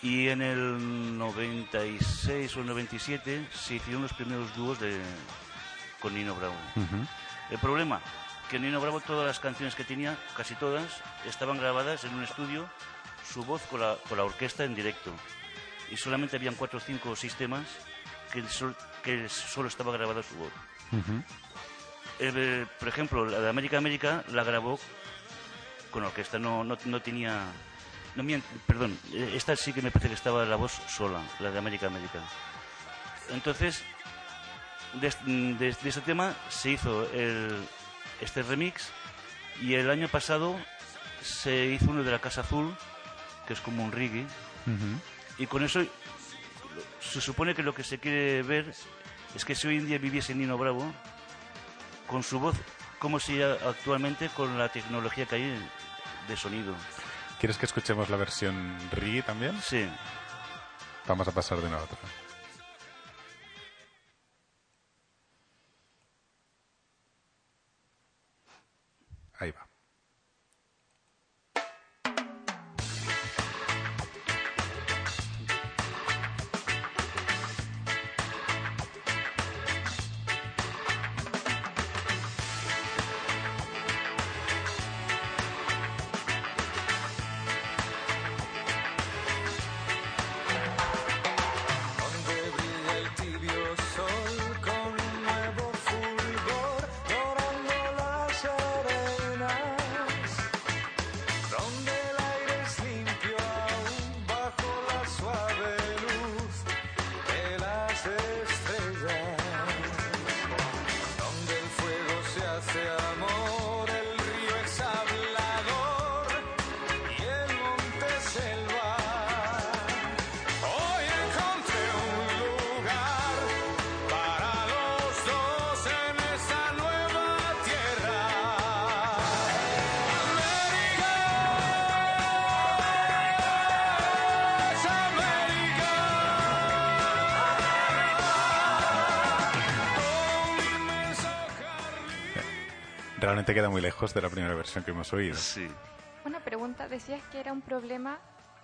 Y en el 96 o el 97 se hicieron los primeros dúos de, con Nino Bravo. Ujú. El problema, que Nino Bravo todas las canciones que tenía, casi todas, estaban grabadas en un estudio, su voz con la, con la orquesta en directo. Y solamente habían cuatro, cinco sistemas que, sol- que solo estaba grabada su voz. Eh, por ejemplo, la de América América la grabó con orquesta, no, no, no tenía... No, perdón, eh, esta sí que me parece que estaba la voz sola, la de América América. Entonces, de, est- de- de este tema se hizo el, este remix y el año pasado se hizo uno de la Casa Azul, que es como un reggae, y con eso se supone que lo que se quiere ver es que si hoy en día viviese Nino Bravo, con su voz, como si actualmente con la tecnología que hay de sonido. ¿Quieres que escuchemos la versión reggae también? Sí. Vamos a pasar de una a otra. Ahí va. Realmente queda muy lejos de la primera versión que hemos oído. Sí. Una pregunta, decías que era un problema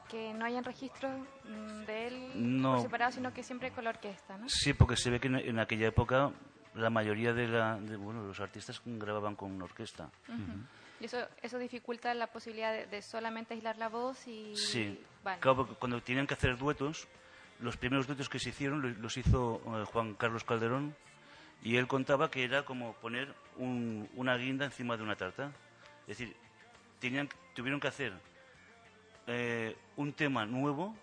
que no hayan registros mm, de él No. por separado, sino que siempre con la orquesta, ¿no? Sí, porque se ve que en, aquella época la mayoría de, la, de, bueno, los artistas grababan con una orquesta. Ujú. Y eso, eso dificulta la posibilidad de, de solamente aislar la voz y... Sí. Vale. Claro, porque cuando tenían que hacer duetos, los primeros duetos que se hicieron lo- los hizo eh, Juan Carlos Calderón y él contaba que era como poner un- una guinda encima de una tarta. Es decir, tenían, tuvieron que hacer eh, un tema nuevo,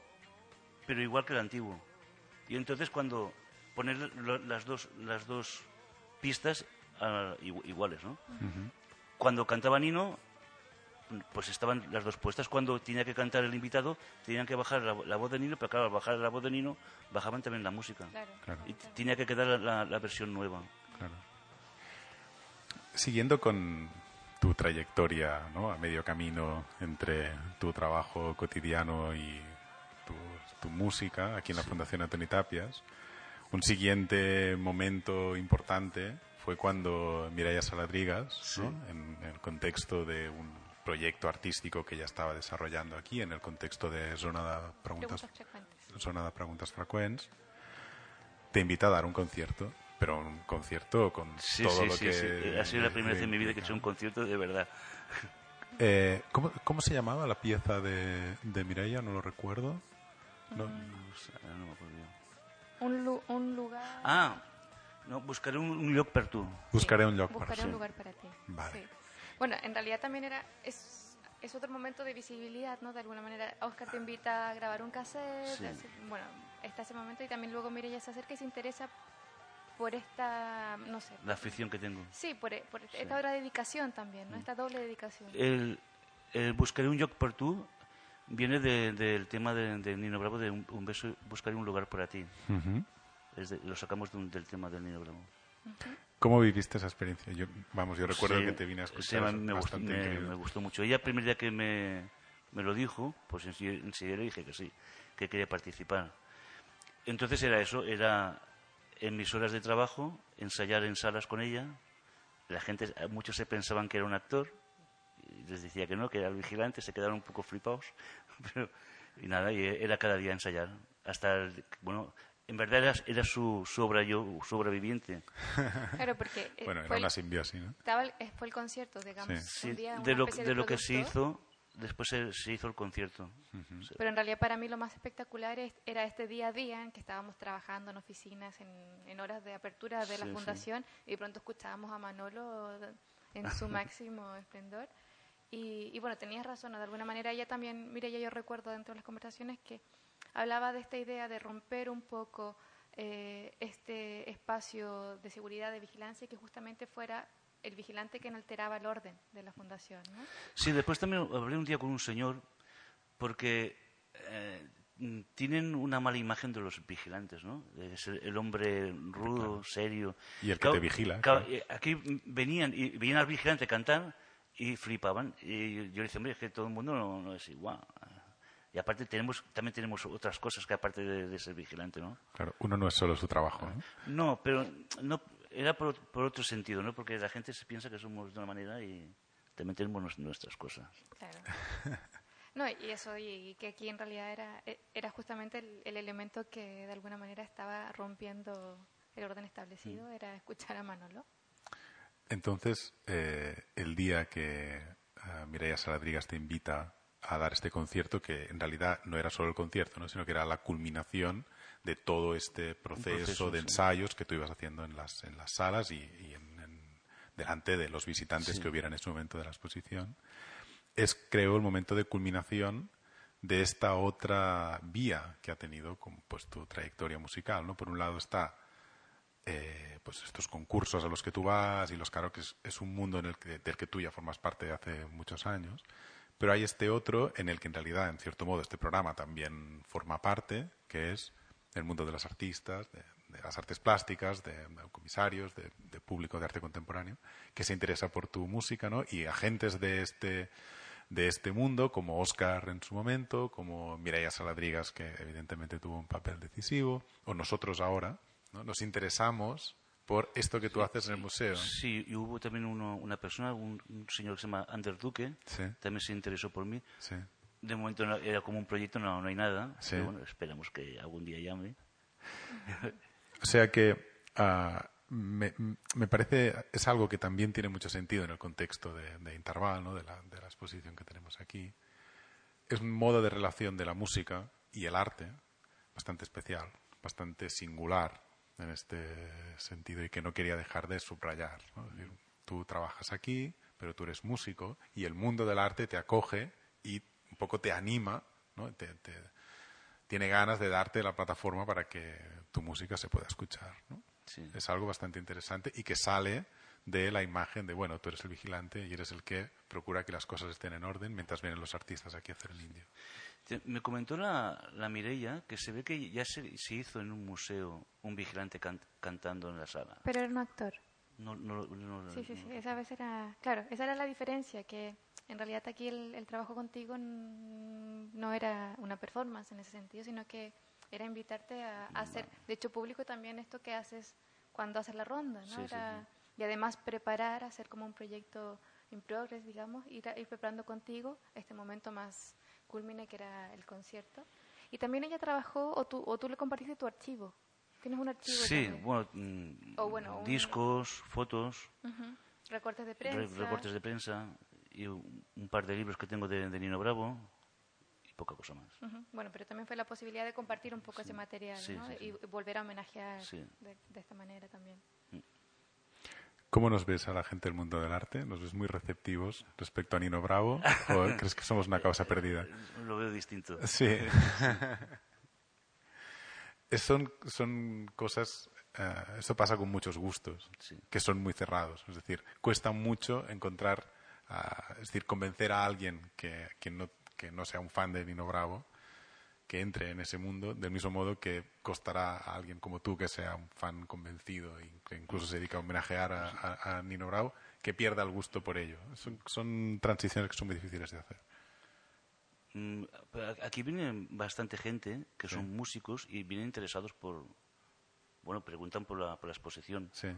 pero igual que el antiguo. Y entonces cuando poner lo- las dos, las dos pistas ah, igu- iguales, ¿no? Cuando cantaba Nino, pues estaban las dos puestas. Cuando tenía que cantar el invitado, tenían que bajar la, la voz de Nino, pero claro, al bajar la voz de Nino, bajaban también la música. Claro. Claro. Y tenía que quedar la, la- la versión nueva. Claro. Siguiendo con tu trayectoria ¿no? a medio camino entre tu trabajo cotidiano y tu, tu música aquí en la Fundación Antoni Tapias, un siguiente momento importante fue cuando Mireia Saladrigas, ¿no? en el contexto de un proyecto artístico que ya estaba desarrollando aquí, en el contexto de Zona de Preguntes, Preguntas frecuentes. zona de Preguntes Freqüents, te invita a dar un concierto, pero un concierto con Sí, todo sí, lo sí, que... sí. Ha sido la primera vez en mi vida que he hecho un concierto de verdad. Eh, ¿cómo, cómo se llamaba la pieza de, de Mireia? No lo recuerdo. No, No sé, ahora no me acuerdo. Un, lu- un lugar... Ah, no, buscaré un, un lloc per tu. Buscaré un lloc per Buscaré un lugar para ti. Vale. Sí. Bueno, en realidad también era es, es otro momento de visibilidad, ¿no? De alguna manera, Oscar te invita a grabar un cassette. Sí. hace- bueno, está ese momento y también luego Mireia se acerca y se interesa por esta, no sé. La afición que tengo. Sí, por, por esta otra dedicación también, ¿no? Esta doble dedicación. El, el buscaré un lloc per tu viene de- del tema de, de Nino Bravo de un, un beso, buscaré un lugar para ti. Ujú. Es de- lo sacamos de un- del tema del Nino Bravo. ¿Cómo viviste esa experiencia? Yo, vamos, yo recuerdo Sí, que te vine a escuchar. me, gustó, me- gustó mucho. Ella, el primer día que me, me lo dijo, pues enseguida le dije que sí, que quería participar. Entonces era eso, era en mis horas de trabajo, ensayar en salas con ella. La gente, muchos se pensaban que era un actor, y les decía que no, que era el vigilante, se quedaron un poco flipados. Pero, y nada, y era cada día ensayar. Hasta, el- bueno, en verdad era, era su, su obra, yo, su obra viviente. Claro, porque eh, Bueno, era una simbiosis, ¿no? estaba el- eh, fue el concierto, digamos. Sí, un día, de una lo, especie de lo que se hizo, después se, se hizo el concierto. Sí. Pero en realidad para mí lo más espectacular es- era este día a día en que estábamos trabajando en oficinas, en, en horas de apertura de la fundación y de pronto escuchábamos a Manolo en su máximo esplendor. Y, y bueno, tenías razón, ¿no? de alguna manera ella también, mire, yo recuerdo dentro de las conversaciones que hablaba de esta idea de romper un poco eh, este espacio de seguridad, de vigilancia, y que justamente fuera el vigilante que no alteraba el orden de la fundación. ¿no? Sí, después también hablé un día con un señor porque eh, tienen una mala imagen de los vigilantes, ¿no? Es el, el hombre rudo, serio. Y el que Claro, te vigila, claro, eh, aquí venían y venían al vigilante cantar y flipaban. Y yo, yo le decía, hombre, es que todo el mundo no, no es igual. Y aparte tenemos, también tenemos otras cosas que aparte de, de ser vigilante, ¿no? Claro, uno no es solo su trabajo, ¿no? No, pero no era por, por otro sentido, ¿no? Porque la gente se piensa que somos de una manera y también tenemos nues- nuestras cosas. Claro. No, y eso, y, y que aquí en realidad era, e- era justamente el, el elemento que de alguna manera estaba rompiendo el orden establecido, Mm. era escuchar a Manolo. Entonces, eh, el día que eh, Mireia Saladrigas te invita a dar este concierto, que en realidad no era solo el concierto, ¿no? sino que era la culminación de todo este proceso, proceso, de sí. ensayos que tú ibas haciendo en las, en las salas y, y en- en- delante de los visitantes Sí. que hubiera en ese momento de la exposición. Es, creo, el momento de culminación de esta otra vía que ha tenido como, pues, tu trayectoria musical. ¿no? Por un lado está eh, pues estos concursos a los que tú vas y los karaoke es, es un mundo en el que, del que tú ya formas parte de hace muchos años. Pero hay este otro en el que en realidad, en cierto modo, este programa también forma parte, que es el mundo de los artistas, de, las artes plásticas, de, de comisarios, de, de público de arte contemporáneo, que se interesa por tu música, ¿no? Y agentes de este de este mundo, como Oscar en su momento, como Mireia Saladrigas, que evidentemente tuvo un papel decisivo, o nosotros ahora, ¿no? nos interesamos por esto que tú haces en el museo. Sí, y hubo también uno- una persona, un, un señor que se llama Ander Duque, Sí. también se interesó por mí. Sí. De momento no- era como un proyecto, no, no hay nada. Sí. Pero bueno, esperamos que algún día llame. O sea que ah, me, me parece, es algo que también tiene mucho sentido en el contexto de, de Interval, ¿no? de, la, de la exposición que tenemos aquí. Es un modo de relación de la música y el arte bastante especial, bastante singular en este sentido y que no quería dejar de subrayar. ¿no? Es decir, tú trabajas aquí, pero tú eres músico y el mundo del arte te acoge y un poco te anima, ¿no? te, te- tiene ganas de darte la plataforma para que tu música se pueda escuchar. ¿no? Sí. Es algo bastante interesante y que sale de la imagen de, bueno, tú eres el vigilante y eres el que procura que las cosas estén en orden mientras vienen los artistas aquí a hacer el indio. Me comentó la, la Mireia que se ve que ya se, se hizo en un museo un vigilante can- cantando en la sala. Pero era un actor. No, no, no- Sí, sí, sí. Esa vez era. Claro, esa era la diferencia, que en realidad aquí el, el trabajo contigo no era una performance en ese sentido, sino que era invitarte a, a hacer, de hecho, público también esto que haces cuando haces la ronda, ¿no? Sí, sí, Era- sí. Y además preparar, hacer como un proyecto in progress, digamos, ir preparando contigo este momento más culmine que era el concierto. Y también ella trabajó, o tú, o tú le compartiste tu archivo. Tienes un archivo. Sí, también. bueno, mm, O bueno, un- discos, fotos, Ujú. Recortes de re- prensa. recortes de prensa y un, un par de libros que tengo de, de Nino Bravo y poca cosa más. Ujú. Bueno, pero también fue la posibilidad de compartir un poco ese material Sí, ¿no? sí, sí. y volver a homenajear Sí. de, de esta manera también. ¿Cómo nos ves a la gente del mundo del arte? ¿Nos ves muy receptivos respecto a Nino Bravo? ¿O crees que somos una causa perdida? Lo veo distinto. Sí. Son, son cosas, eh, esto pasa con muchos gustos, que son muy cerrados. Es decir, cuesta mucho encontrar, ah, es decir, convencer a alguien que, que no, que no sea un fan de Nino Bravo, que entre en ese mundo, del mismo modo que costará a alguien como tú, que sea un fan convencido y que incluso se dedica a homenajear a, a- a Nino Bravo, que pierda el gusto por ello. Son, son transiciones que son muy difíciles de hacer. Mm, Aquí viene bastante gente que son músicos y vienen interesados por. Bueno, preguntan por la, por la exposición. Sí.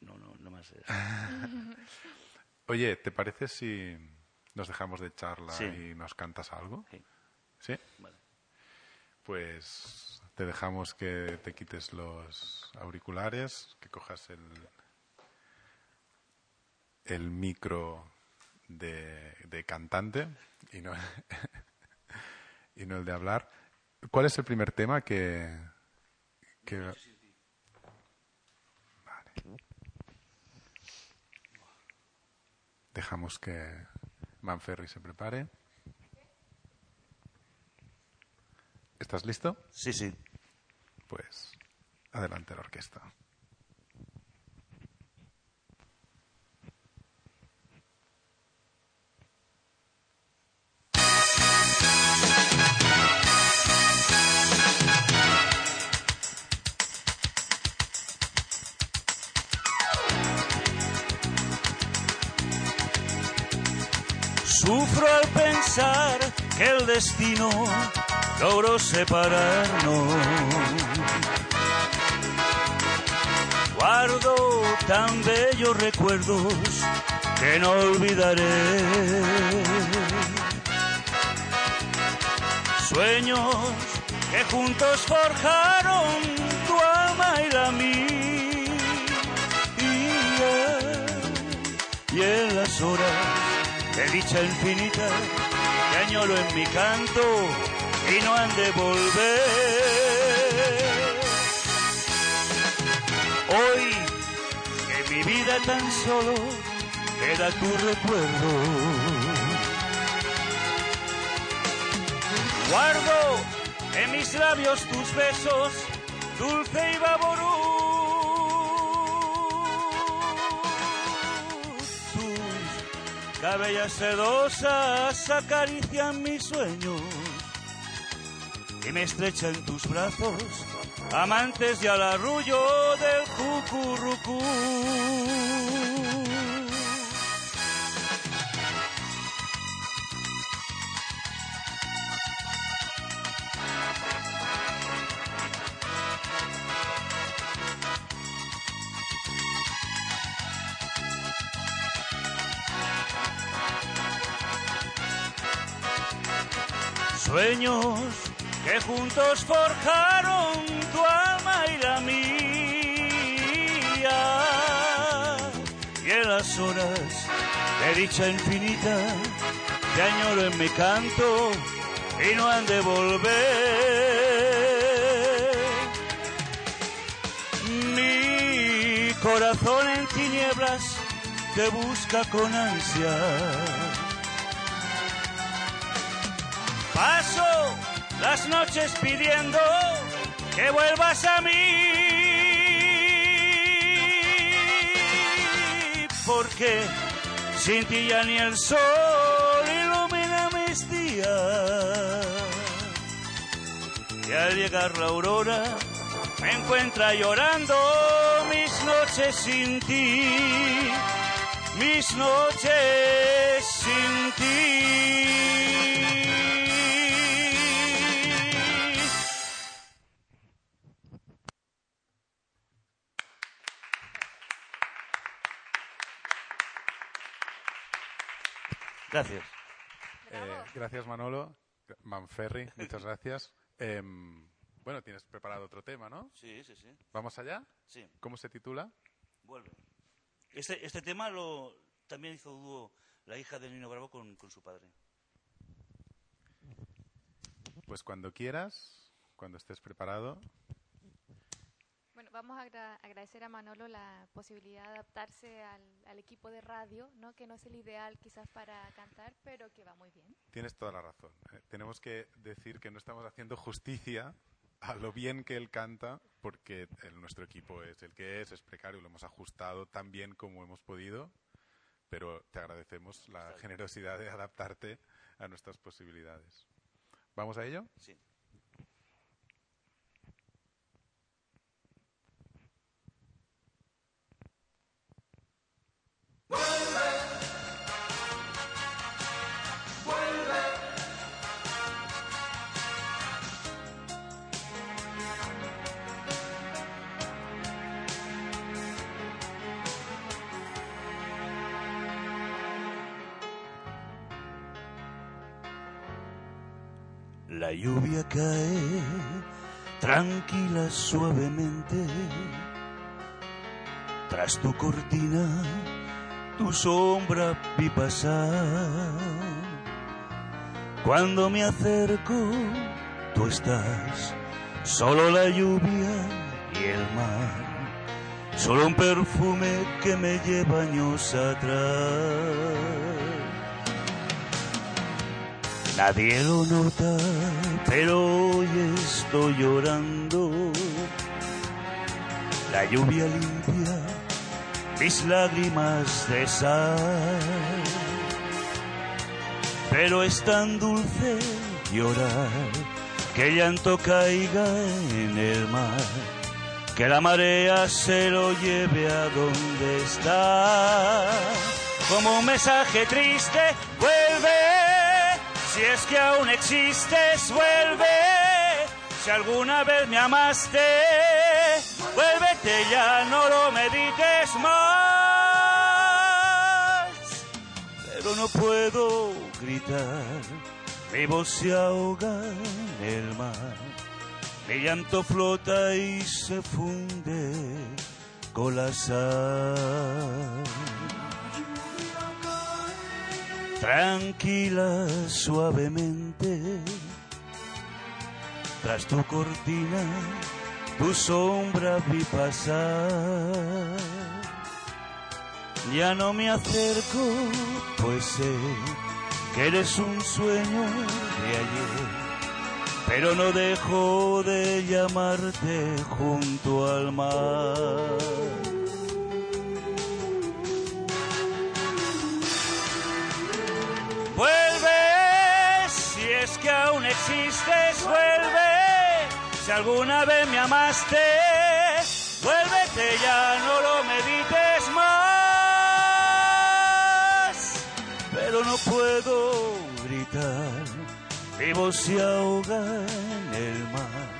No, no, no más. Oye, ¿te parece si nos dejamos de charla Sí. y nos cantas algo? Sí. ¿Sí? Vale. Pues te dejamos que te quites los auriculares, que cojas el, el micro de, de cantante y no, y no el de hablar. ¿Cuál es el primer tema que... que... Vale. Dejamos que Manferri se prepare. ¿Estás listo? Sí, sí. Pues adelante la orquesta. Sufro al pensar que el destino logró separarnos. Guardo tan bellos recuerdos que no olvidaré. Sueños que juntos forjaron tu alma y la mía. Y en las horas de dicha infinita que añoro en mi canto y no han de volver. Hoy en mi vida tan solo queda tu recuerdo. Guardo en mis labios tus besos, dulce y vaború. Tus cabellas sedosas acarician mis sueños me estrecha en tus brazos, amantes y al arrullo del cucurrucú. Sueños que juntos forjaron tu alma y la mía. Y en las horas de dicha infinita te añoro en mi canto y no han de volver. Mi corazón en tinieblas te busca con ansia. Paso las noches pidiendo que vuelvas a mí. Porque sin ti ya ni el sol ilumina mis días. Y al llegar la aurora me encuentra llorando mis noches sin ti, mis noches sin ti. Gracias. Eh, gracias, Manolo. Manferri, muchas gracias. Em, bueno, tienes preparado otro tema, ¿no? Sí, sí, sí. ¿Vamos allá? Sí. ¿Cómo se titula? Vuelve. Este, este tema lo también hizo dúo la hija de Nino Bravo con, con su padre. Pues cuando quieras, cuando estés preparado. Vamos a agra- agradecer a Manolo la posibilidad de adaptarse al, al equipo de radio, ¿no? que no es el ideal quizás para cantar, pero que va muy bien. Tienes toda la razón. Eh, tenemos que decir que no estamos haciendo justicia a lo bien que él canta, porque el- nuestro equipo es el que es, es precario, lo hemos ajustado tan bien como hemos podido, pero te agradecemos la generosidad de adaptarte a nuestras posibilidades. ¿Vamos a ello? Sí. Lluvia cae tranquila suavemente. Tras tu cortina, tu sombra vi pasar. Cuando me acerco, tú estás. Solo la lluvia y el mar. Solo un perfume que me lleva años atrás. Nadie lo nota, pero hoy estoy llorando. La lluvia limpia mis lágrimas de sal. Pero es tan dulce llorar que el llanto caiga en el mar. Que la marea se lo lleve a donde está. Como un mensaje triste, vuelve. Si es que aún existes, vuelve. Si alguna vez me amaste, vuélvete ya, no lo medites más. Pero no puedo gritar, mi voz se ahoga en el mar. Mi llanto flota y se funde con la sal. Tranquila, suavemente, tras tu cortina, tu sombra vi pasar. Ya no me acerco, pues sé que eres un sueño de ayer, pero no dejo de llamarte junto al mar. Vuelve, si es que aún existes, vuelve. Si alguna vez me amaste, vuélvete ya, no lo medites más. Pero no puedo gritar, mi voz se ahoga en el mar.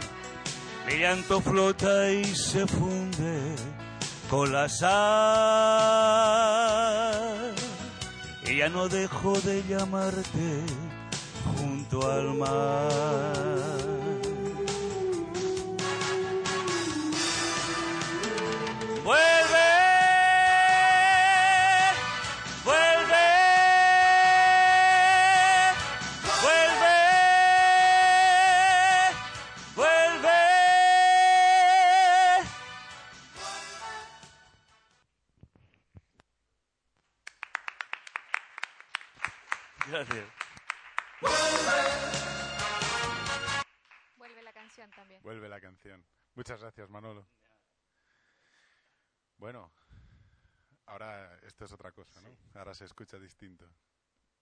Mi llanto flota y se funde con la sal ya no dejo de llamarte junto al mar. Vuelve, Gracias. Vuelve la canción también. Vuelve la canción. Muchas gracias, Manolo. Bueno, ahora esto es otra cosa, ¿no? Ahora se escucha distinto.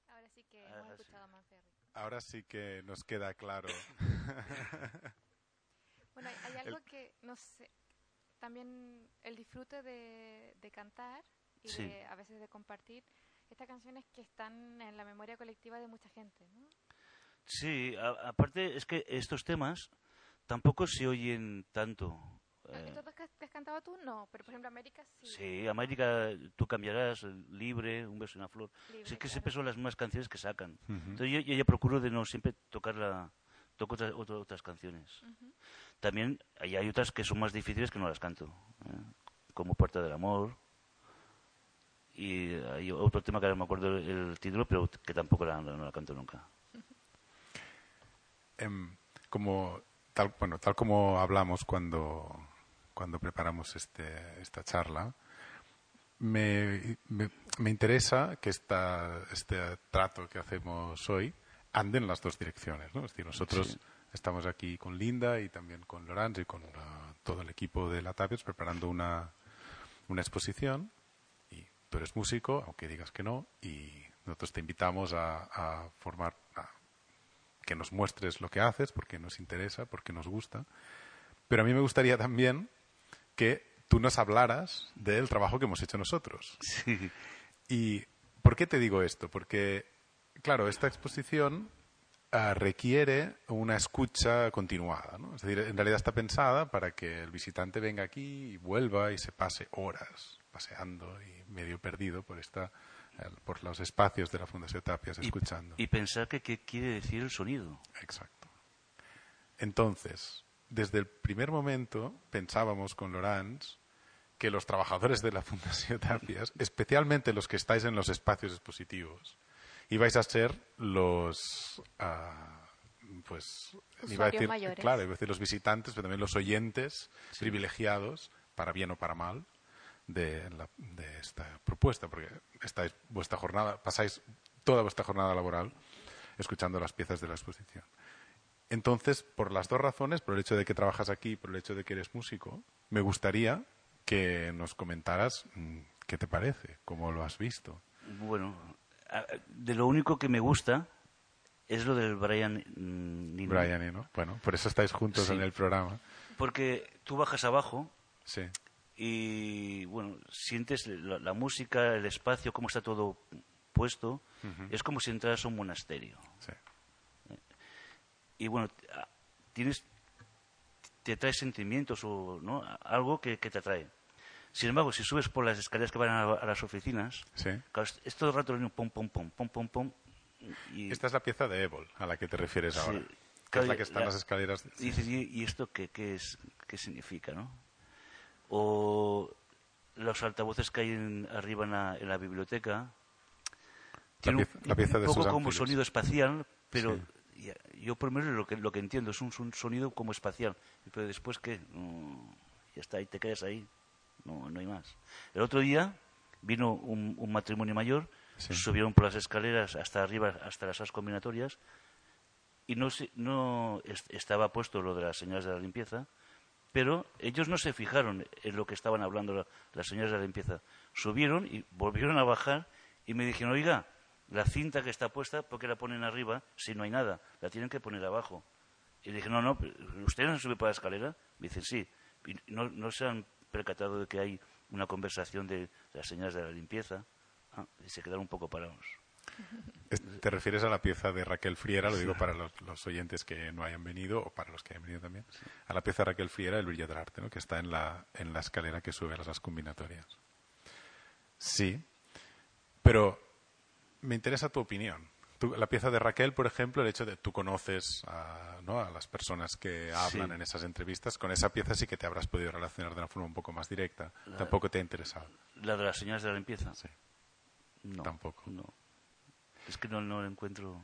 Ahora sí que Ahora hemos sí. escuchado a Manferri. Ahora sí que nos queda claro. Bueno, hay, algo que, no sé, también el disfrute de, de cantar y Sí. de, a veces de compartir estas canciones que están en la memoria colectiva de mucha gente, ¿no? Sí, a- aparte es que estos temas tampoco se oyen tanto. Eh, ¿Estos dos que has cantado tú? No, pero por ejemplo América sí. sí, América, tú cambiarás, eh, libre, un beso en la flor. Libre, sí, que claro. siempre son las mismas canciones que sacan. Ujú. Entonces yo, yo ya procuro de no siempre tocar la, toco otras, otra- otras canciones. Ujú. También hay, hay otras que son más difíciles que no las canto, ¿eh? como Puerta del Amor. Y hay otro tema que ahora no me acuerdo el, el título, pero que tampoco la, no la canto nunca. Em, como tal, bueno, tal como hablamos cuando, cuando preparamos este, esta charla, me, me, me interesa que esta, este trato que hacemos hoy ande en las dos direcciones. ¿no? Es decir, nosotros Sí. estamos aquí con Linda y también con Lorenz y con ah, todo el equipo de la Tapios preparando una, una exposición. Tú eres músico, aunque digas que no, y nosotros te invitamos a, a formar, a que nos muestres lo que haces, porque nos interesa, porque nos gusta. Pero a mí me gustaría también que tú nos hablaras del trabajo que hemos hecho nosotros. Sí. ¿Y por qué te digo esto? Porque, claro, esta exposición ah, requiere una escucha continuada. ¿no? Es decir, en realidad está pensada para que el visitante venga aquí y vuelva y se pase horas paseando y medio perdido por esta por los espacios de la Fundación Tapias escuchando. Y pensar que qué quiere decir el sonido. Exacto. Entonces, desde el primer momento pensábamos con Lorenz que los trabajadores de la Fundación Tapias, especialmente los que estáis en los espacios expositivos, ibais a ser los, ah, pues, iba a decir, mayores. claro, iba a decir los visitantes, pero también los oyentes privilegiados, para bien o para mal, de, la- de esta propuesta, porque estáis vuestra jornada, pasáis toda vuestra jornada laboral escuchando las piezas de la exposición. Entonces, por las dos razones, por el hecho de que trabajas aquí y por el hecho de que eres músico, me gustaría que nos comentaras mm, qué te parece, cómo lo has visto. Bueno, de lo único que me gusta es lo del Brian mm, Nino. Brian y no. Bueno, por eso estáis juntos Sí. en el programa. Porque tú bajas abajo Sí. Y, bueno, sientes la, la música, el espacio, cómo está todo puesto. Es como si entras a un monasterio. Sí. Y, bueno, tienes te trae sentimientos o ¿no? algo que, que te atrae. Sin embargo, si subes por las escaleras que van a, a las oficinas, Sí. claro, es, todo el rato mismo, pum, pum, pum, pum, pum, pum. Y, Esta es la pieza de Evol a la que te refieres Sí. ahora. Que Claro, es la que está en la- las escaleras. y dices, ¿y, y esto qué, qué, es, qué significa, no? O los altavoces que hay en- arriba en la, en la biblioteca. Tiene un- pieza- la pieza de un poco como sonido espacial, pero Sí. yo por lo menos lo que, lo que entiendo es un, un sonido como espacial. Pero después que ya está, ahí te quedas ahí. No, no hay más. El otro día vino un, un matrimonio mayor, Sí. subieron por las escaleras hasta arriba, hasta las salas combinatorias, y no, se- no es- estaba puesto lo de las señoras de la limpieza, pero ellos no se fijaron en lo que estaban hablando la- las señoras de la limpieza. Subieron y volvieron a bajar y me dijeron, oiga, la cinta que está puesta, ¿por qué la ponen arriba si no hay nada? La tienen que poner abajo. Y dije, no, no, pero ¿usted no sube por la escalera? Me dicen, sí. Y no, no se han percatado de que hay una conversación de las señoras de la limpieza. Ah, y se quedaron un poco parados. Te refieres a la pieza de Raquel Friera, lo digo para los, los oyentes que no hayan venido o para los que hayan venido también. A la pieza de Raquel Friera, El brillo del arte, ¿no? que está en la, en la escalera que sube a las combinatorias. Sí, pero me interesa tu opinión Tú- la pieza de Raquel, por ejemplo, el hecho de tú conoces a, ¿no? a las personas que hablan Sí. en esas entrevistas, con esa pieza sí que te habrás podido relacionar de una forma un poco más directa. La- Tampoco te ha interesado. La de las señales de la limpieza. Sí. No. Tampoco. No. Es que no, no la encuentro.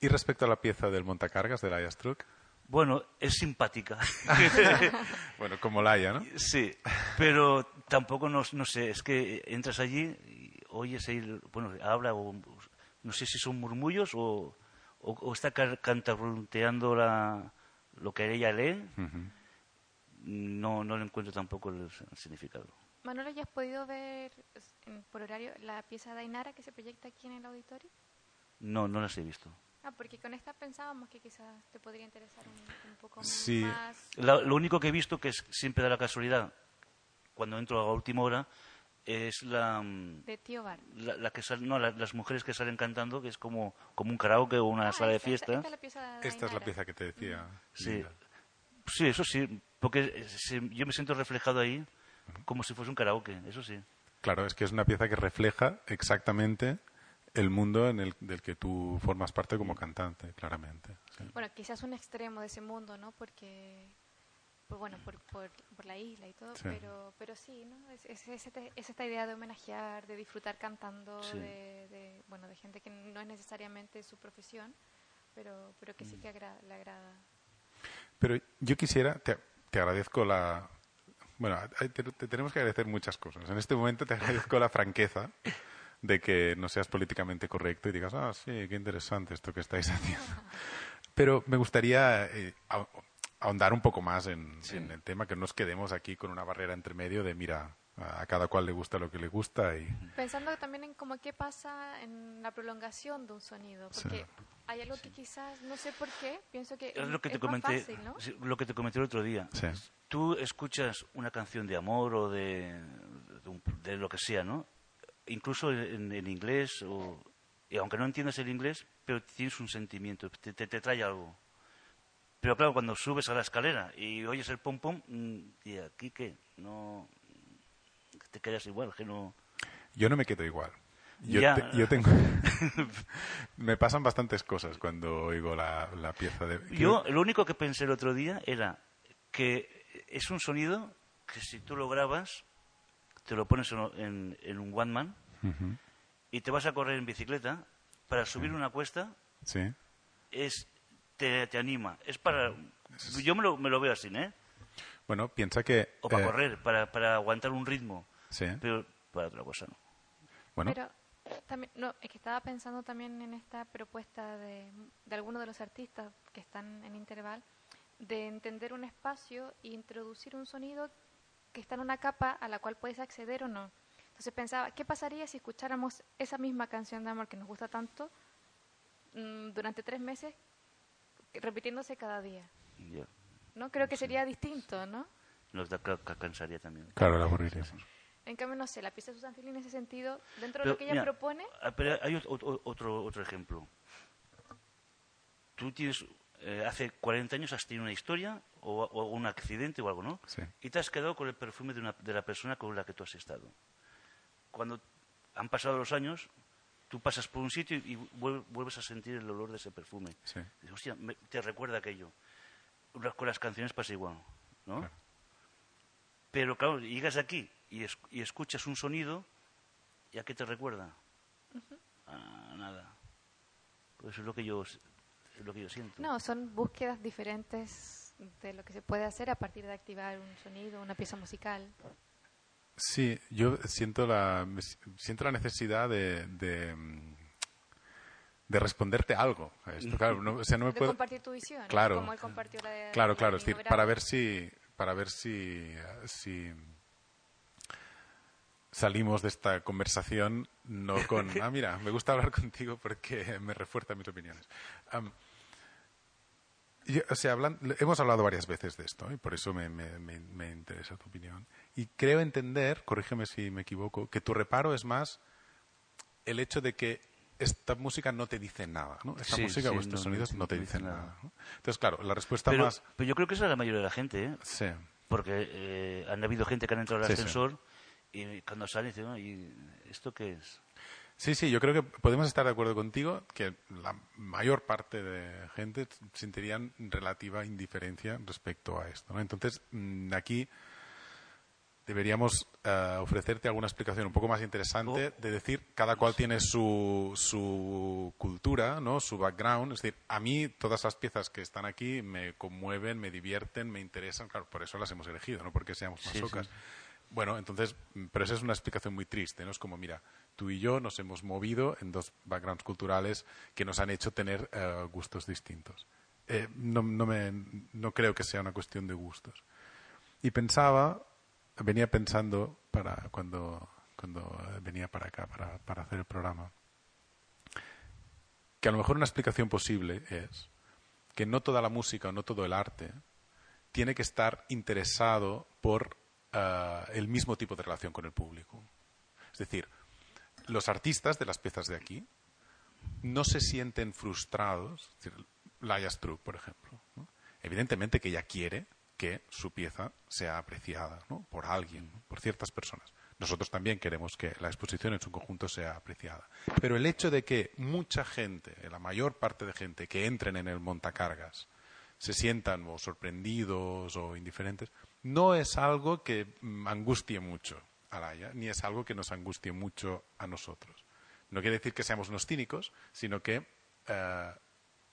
Y respecto a la pieza del montacargas de Laia Struck, Bueno, es simpática. bueno, como Laia, ¿no? Sí, pero tampoco no, no sé, es que entras allí y oyes ahí, bueno, habla o no sé si son murmullos o, o, o está ca- cantarruteando la, lo que ella lee, no, no le encuentro tampoco el significado. Manolo, ¿ya has podido ver es, por horario la pieza de Ainara que se proyecta aquí en el auditorio? No, no las he visto. Ah, porque con esta pensábamos que quizás te podría interesar un, un poco Sí. más. La- lo único que he visto, que es, siempre da la casualidad, cuando entro a última hora, es la, mm, De Tío Bar. la, la que sal- no, la- las mujeres que salen cantando, que es como, como un karaoke o una Ah, sala de esta- fiesta. Esta, es la pieza de Esta es la pieza que te decía. Sí. Linda. Sí, eso sí, porque se- yo me siento reflejado ahí como si fuese un karaoke, eso sí. Claro, es que es una pieza que refleja exactamente el mundo en el del que tú formas parte como cantante, claramente. sí. Bueno, quizás un extremo de ese mundo, ¿no? Porque, pues bueno, por, por, por la isla y todo, Sí. pero, pero sí, ¿no? Es, es, es este- es esta idea de homenajear, de disfrutar cantando, Sí. de, de, bueno, de gente que no es necesariamente su profesión, pero, pero que sí Mm. que agra- le agrada. Pero yo quisiera, te, te agradezco la... Bueno, te, te tenemos que agradecer muchas cosas. En este momento te agradezco la franqueza de que no seas políticamente correcto y digas, ah, sí, qué interesante esto que estáis haciendo. Pero me gustaría eh, ahondar un poco más en, en el tema, que no nos quedemos aquí con una barrera entre medio de, mira, a cada cual le gusta lo que le gusta y... Pensando también en como qué pasa en la prolongación de un sonido, Sí. porque hay algo que quizás, no sé por qué, pienso que Es lo que te es comenté, fácil, ¿no? sí, lo que te comenté el otro día. Sí. Tú escuchas una canción de amor o de, de, un- de lo que sea, ¿no? Incluso en, en inglés, o, y aunque no entiendas el inglés, pero tienes un sentimiento, te, te, te trae algo. Pero claro, cuando subes a la escalera y oyes el pom pom, mm, y aquí qué, no te quedas igual, que no. Yo no me quedo igual. Yo, te- yo tengo... me pasan bastantes cosas cuando oigo la, la pieza de... Yo lo único que pensé el otro día era que es un sonido que si tú lo grabas, te lo pones en, en- un one man Ujú. y te vas a correr en bicicleta, para subir una cuesta Sí. es te, te anima. Es para... Yo me lo, me lo veo así, ¿eh? Bueno, piensa que... O para eh, correr, para, para aguantar un ritmo. Sí. Pero para otra cosa no. Bueno, Pero también, no, es que estaba pensando también en esta propuesta de, de algunos de los artistas que están en Interval, de entender un espacio e introducir un sonido que está en una capa a la cual puedes acceder o no. Entonces pensaba, ¿qué pasaría si escucháramos esa misma canción de amor que nos gusta tanto mm, durante tres meses, repitiéndose cada día? ¿No? Creo que sería distinto, ¿no? Nos da, ca- ca- cansaría también. claro, la aburriríamos. En cambio, no sé, la pieza de Susan Philly en ese sentido, dentro de Pero, lo que ella mira, propone, ah, pero hay ot- ot- otro, otro ejemplo. Tú tienes, eh, hace 40 años has tenido una historia o, o un accidente o algo, ¿no? Sí. Y te has quedado con el perfume de, una- de la persona con la que tú has estado. Cuando han pasado los años, tú pasas por un sitio y vuel- vuelves a sentir el olor de ese perfume. Sí. Dices, hostia, me- te recuerda aquello. Con las canciones pasa igual, ¿no? Claro. Pero claro, llegas aquí y, es- y escuchas un sonido, ¿y a qué te recuerda? A nada. Pues eso es lo que yo, es lo que yo siento. No, son búsquedas diferentes de lo que se puede hacer a partir de activar un sonido, una pieza musical. Sí, yo siento la, siento la necesidad de, de, de responderte algo a esto. Claro, no, o sea, no me de puedo... compartir tu visión, ¿no? Claro. como él compartió la de Claro, la claro, de es decir, para ver si, para ver si, si salimos de esta conversación no con, ah, mira, me gusta hablar contigo porque me refuerza mis opiniones. Yo- o sea, hablan- hemos hablado varias veces de esto y por eso me, me- me- me interesa tu opinión. Y creo entender, corrígeme si me equivoco, que tu reparo es más el hecho de que esta música no te dice nada, ¿no? Esta Sí, música sí, o estos no, sonidos no no te dicen dice nada. nada. ¿no? Entonces, claro, la respuesta pero, más... pero yo creo que es la mayoría de la gente, ¿eh? Sí. Porque eh, han habido gente que han entrado al ascensor y cuando salen dicen, "Ah, ¿y esto qué es? Sí, sí, yo creo que podemos estar de acuerdo contigo que la mayor parte de gente sentirían relativa indiferencia respecto a esto. ¿no? Entonces, mm, aquí deberíamos eh, ofrecerte alguna explicación un poco más interesante de decir cada cual tiene su, su cultura, ¿no? su background. Es decir, a mí todas las piezas que están aquí me conmueven, me divierten, me interesan. Claro, por eso las hemos elegido, no porque seamos Sí, masocas. sí. Bueno, entonces, mm, pero esa es una explicación muy triste, ¿no? Es como, mira, tú y yo nos hemos movido en dos backgrounds culturales que nos han hecho tener eh, gustos distintos. Eh, no, no, me, no creo que sea una cuestión de gustos. Y pensaba, venía pensando para cuando, cuando venía para acá, para, para hacer el programa, que a lo mejor una explicación posible es que no toda la música o no todo el arte tiene que estar interesado por eh, el mismo tipo de relación con el público. Es decir, los artistas de las piezas de aquí no se sienten frustrados. Es decir, Laia por ejemplo. Evidentemente que ella quiere que su pieza sea apreciada ¿no? por alguien, por ciertas personas. Nosotros también queremos que la exposición en su conjunto sea apreciada. Pero el hecho de que mucha gente, la mayor parte de gente que entren en el montacargas, se sientan o sorprendidos o indiferentes, no es algo que mm, angustie mucho a Laia, ni es algo que nos angustie mucho a nosotros. No quiere decir que seamos unos cínicos, sino que eh,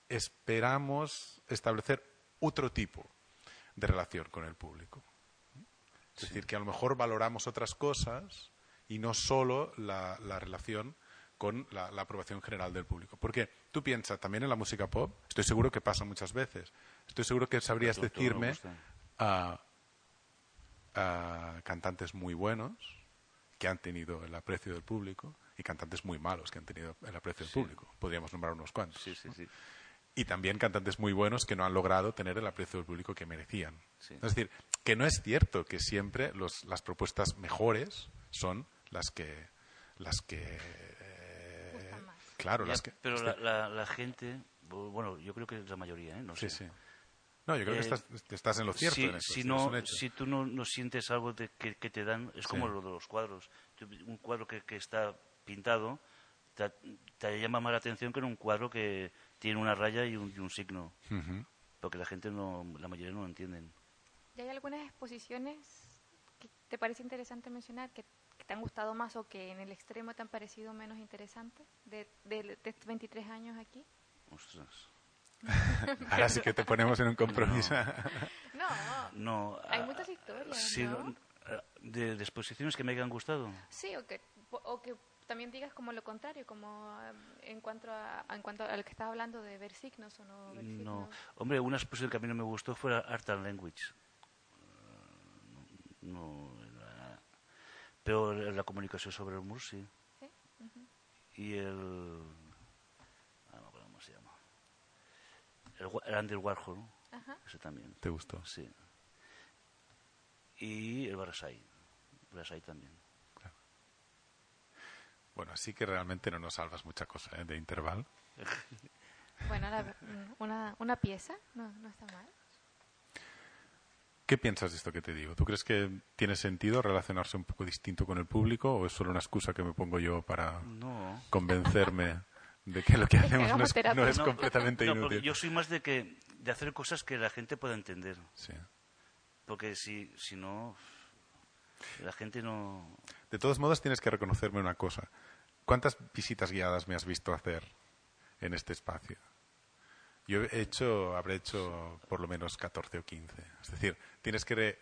esperamos establecer otro tipo de relación con el público. Es decir, que a lo mejor valoramos otras cosas y no solo la, la relación con la, la aprobación general del público. Porque tú piensas, también en la música pop, estoy seguro que pasa muchas veces. Estoy seguro que sabrías decirme. A cantantes muy buenos que han tenido el aprecio del público y cantantes muy malos que han tenido el aprecio del público. Podríamos nombrar unos cuantos. ¿no? Y también cantantes muy buenos que no han logrado tener el aprecio del público que merecían. Sí. Es decir, que no es cierto que siempre los- las propuestas mejores son las que las que eh, claro Ya, las que pero este- la, la- la gente, bu- bueno, yo creo que es la mayoría, ¿eh? No Sí, sé. sí. No, yo creo que estás- estás en lo cierto Si, en eso, si sí, no, si tú no, no sientes algo de que, que te dan, es como Sí. lo de los cuadros. Un cuadro que, que está pintado te, te llama más la atención que en un cuadro que tiene una raya y un, y un signo. Porque la gente, no, la mayoría no lo entienden. ¿Y hay algunas exposiciones que te parece interesante mencionar que, que te han gustado más o que en el extremo te han parecido menos interesantes de, de, de estos 23 años aquí? Ostras. Ahora sí que te ponemos en un compromiso. No, No, hay ah, muchas historias, sí, ¿no? ah, de, de exposiciones que me hayan gustado. Sí, o que, o que también digas como lo contrario, como eh, en cuanto a, en cuanto a lo que estaba hablando de ver signos o no ver signos. No. Hombre, una exposición que a mí no me gustó fue la Art and Language. No, era- pero la comunicación sobre el mur sí. Sí, ujú. Y el... Ah, no me acuerdo cómo se llama. El, Andy Warhol, Ajá. ese también. ¿Te gustó? Sí. Y el Barasai. Barasai también. Bueno, así que realmente no nos salvas mucha cosa ¿eh? de intervalo. Bueno, la- una, una pieza no, no está mal. ¿Qué piensas de esto que te digo? ¿Tú crees que tiene sentido relacionarse un poco distinto con el público o es solo una excusa que me pongo yo para No. convencerme de que lo que hacemos no es, no es completamente no, inútil? yo soy más de que de hacer cosas que la gente pueda entender. Sí. Porque si, si no, la gente no... De todos modos, tienes que reconocerme una cosa. ¿Cuántas visitas guiadas me has visto hacer en este espacio? Yo he hecho, habré hecho por lo menos 14 o 15. Es decir, tienes que... re-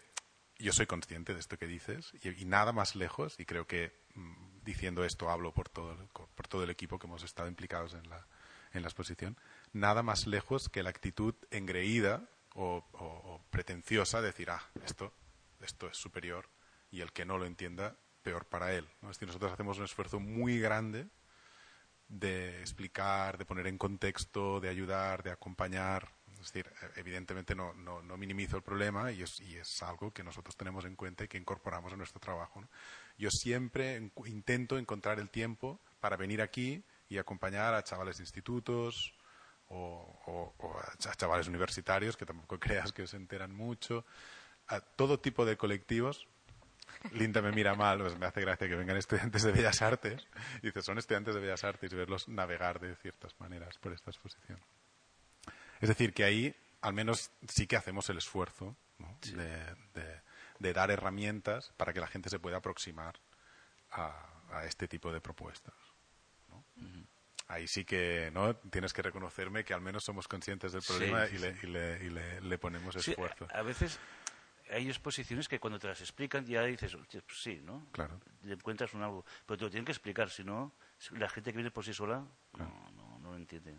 Yo soy consciente de esto que dices y, y nada más lejos, y creo que mm, diciendo esto hablo por todo, el, por todo el equipo que hemos estado implicados en la, en la exposición, nada más lejos que la actitud engreída o, pretenciosa de decir, ah, esto, esto es superior y el que no lo entienda, peor para él. Es decir, nosotros hacemos un esfuerzo muy grande de explicar, de poner en contexto, de ayudar, de acompañar. Es decir, evidentemente no, no, no minimizo el problema y es, y es algo que nosotros tenemos en cuenta y que incorporamos en nuestro trabajo. Yo siempre intento encontrar el tiempo para venir aquí y acompañar a chavales de institutos o, o- o a ch- a chavales universitarios, que tampoco creas que se enteran mucho, a todo tipo de colectivos Linda me mira mal, pues me hace gracia que vengan estudiantes de Bellas Artes. Y dice, son estudiantes de Bellas Artes y verlos navegar de ciertas maneras por esta exposición. Es decir, que ahí al menos sí que hacemos el esfuerzo ¿no? de, de- de dar herramientas para que la gente se pueda aproximar a, a este tipo de propuestas. ¿no? Ahí sí que no tienes que reconocerme que al menos somos conscientes del problema sí, y, le, y le- y le- le ponemos esfuerzo. a veces hay exposiciones que cuando te las explican ya dices, "Hostia, pues sí, ¿no? Claro. Le encuentras un algo. Pero te lo tienen que explicar, si no, la gente que viene por sí sola no, no, no lo entiende.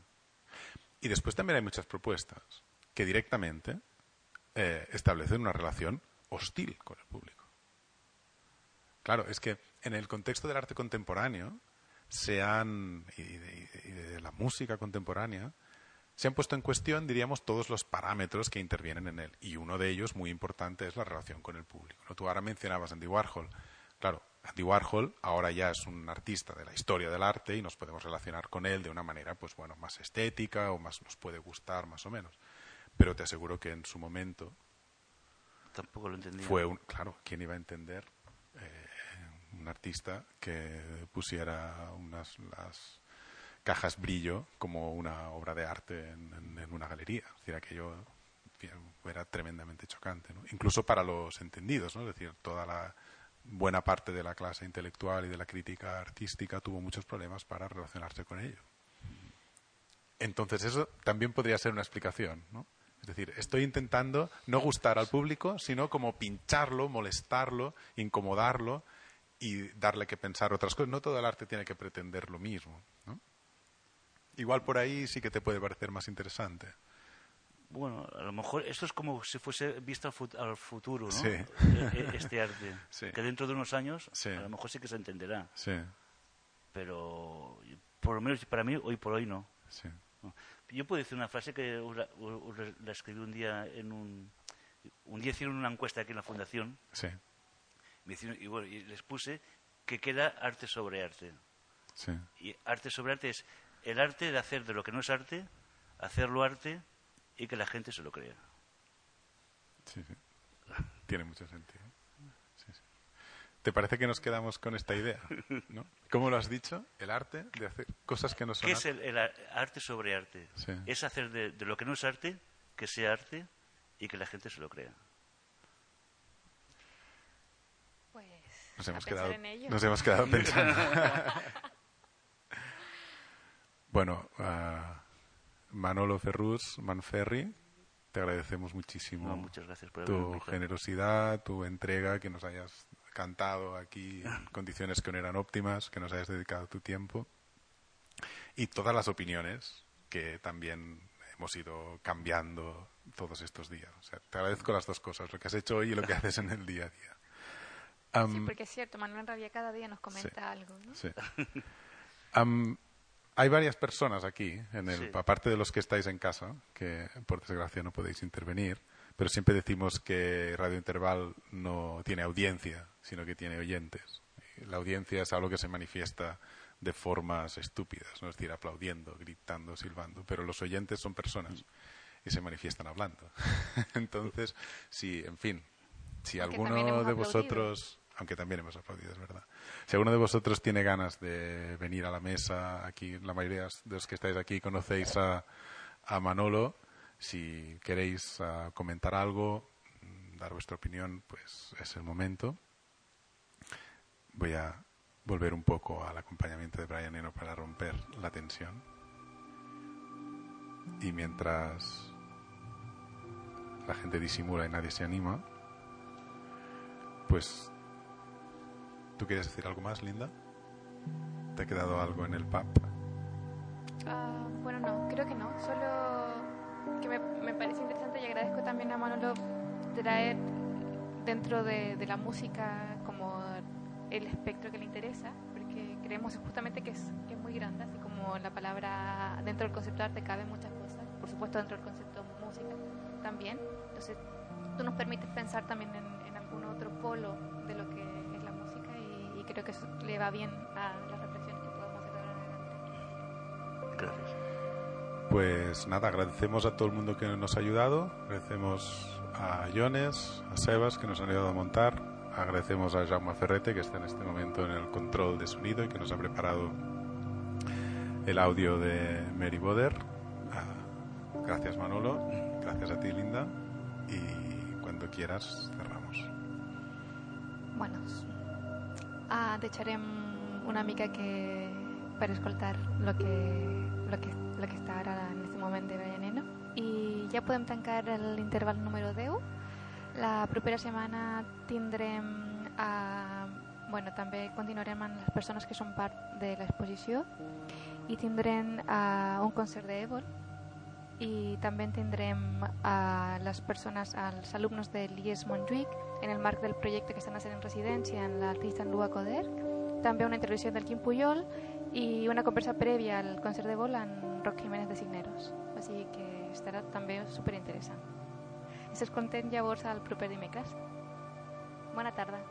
Y después también hay muchas propuestas que directamente eh, establecen una relación hostil con el público. Claro, es que en el contexto del arte contemporáneo se han, y de, la música contemporánea, se han puesto en cuestión, diríamos, todos los parámetros que intervienen en él. Y uno de ellos, muy importante, es la relación con el público. ¿no? Tú ahora mencionabas Andy Warhol. Claro, Andy Warhol ahora ya es un artista de la historia del arte y nos podemos relacionar con él de una manera, pues bueno, más estética o más nos puede gustar, más o menos. Pero te aseguro que en su momento Tampoco lo entendía. fue claro, ¿quién iba a entender eh, un artista que pusiera unas las cajas brillo como una obra de arte en, una galería? Es decir, aquello era tremendamente chocante. Incluso para los entendidos, ¿no? Es decir, toda la buena parte de la clase intelectual y de la crítica artística tuvo muchos problemas para relacionarse con ello. Entonces eso también podría ser una explicación, ¿no? Es decir, estoy intentando no gustar al público, sino como pincharlo, molestarlo, incomodarlo y darle que pensar otras cosas. No todo el arte tiene que pretender lo mismo, ¿no? Igual por ahí sí que te puede parecer más interesante. Bueno, a lo mejor esto es como si fuese vista al, fut- al futuro, ¿no? Sí. E- e- Este arte. Sí. Que dentro de unos años Sí. a lo mejor sí que se entenderá. Sí, Pero por lo menos para mí, hoy por hoy no. sí. Yo puedo decir una frase que os la, os la escribí un día en un... Un día hicieron una encuesta aquí en la fundación Sí, me hicieron- y, bueno, y les puse que queda arte sobre arte. sí. Y arte sobre arte es el arte de hacer de lo que no es arte, hacerlo arte y que la gente se lo crea. Sí, sí. Tiene mucho sentido. ¿Te parece que nos quedamos con esta idea? ¿no? ¿Cómo lo has dicho? El arte de hacer cosas que no son ¿Qué es arte. el, el arte sobre arte? Sí. Es hacer de, de lo que no es arte, que sea arte y que la gente se lo crea. Pues Nos hemos, quedado, en ello. nos hemos quedado pensando. bueno, ah, Manolo Ferrus, Manferri, te agradecemos muchísimo No, muchas gracias por tu generosidad, tu entrega, que nos hayas cantado aquí en condiciones que no eran óptimas, que nos hayas dedicado tu tiempo y todas las opiniones que también hemos ido cambiando todos estos días. O sea, te agradezco las dos cosas, lo que has hecho hoy y lo que haces en el día a día. Sí, Am, porque es cierto, Manuel Rabia cada día nos comenta algo, ¿no? Sí. Am, hay varias personas aquí, en el, Sí. aparte de los que estáis en casa, que por desgracia no podéis intervenir, pero siempre decimos que Radio Interval no tiene audiencia, sino que tiene oyentes. La audiencia es algo que se manifiesta de formas estúpidas, ¿no? es decir, aplaudiendo, gritando, silbando, pero los oyentes son personas y se manifiestan hablando. Entonces, si, en fin, si Aunque alguno de aplaudido. vosotros aunque también hemos aplaudido, es verdad. Si alguno de vosotros tiene ganas de venir a la mesa, aquí la mayoría de los que estáis aquí conocéis a, a Manolo, si queréis ah, comentar algo, dar vuestra opinión, pues es el momento. Voy a volver un poco al acompañamiento de Brian Eno para romper la tensión. Y mientras la gente disimula y nadie se anima, pues ¿Tú quieres decir algo más, Linda? ¿Te ha quedado algo en el pub? Ah, bueno, no, creo que no. Solo que me, me parece interesante y agradezco también a Manolo traer dentro de, de la música como el espectro que le interesa, porque creemos justamente que es, que es muy grande, así como la palabra dentro del concepto de arte caben muchas cosas, por supuesto dentro del concepto música también. Entonces, tú nos permites pensar también en, en algún otro polo de lo que es la música y, y creo que eso le va bien a las Pues nada, agradecemos a todo el mundo que nos ha ayudado. Agradecemos a Jones, a Sebas que nos han ayudado a montar, agradecemos a Jaume Ferrete, que está en este momento en el control de sonido y que nos ha preparado el audio de Mary Boder. Ah, gracias Manolo, gracias a ti Linda y cuando quieras cerramos. Bueno, ah, deixarem una mica que per escoltar lo que, lo que, lo que està ara en aquest moment de Eno i ja podem tancar l'interval número 10 la propera setmana tindrem a, bueno, també continuarem amb les persones que són part de l'exposició. I tindrem a, un concert d'Evol i també tindrem a les persones, als alumnes de l'IES Montjuïc en el marc del projecte que estan fent en residència en l'artista Lua Coder. També una intervenció del Quim Puyol i una conversa prèvia al concert de vol amb Roc Jiménez de Signeros així que estarà també superinteressant i s'es content llavors al proper dimecres Bona tarda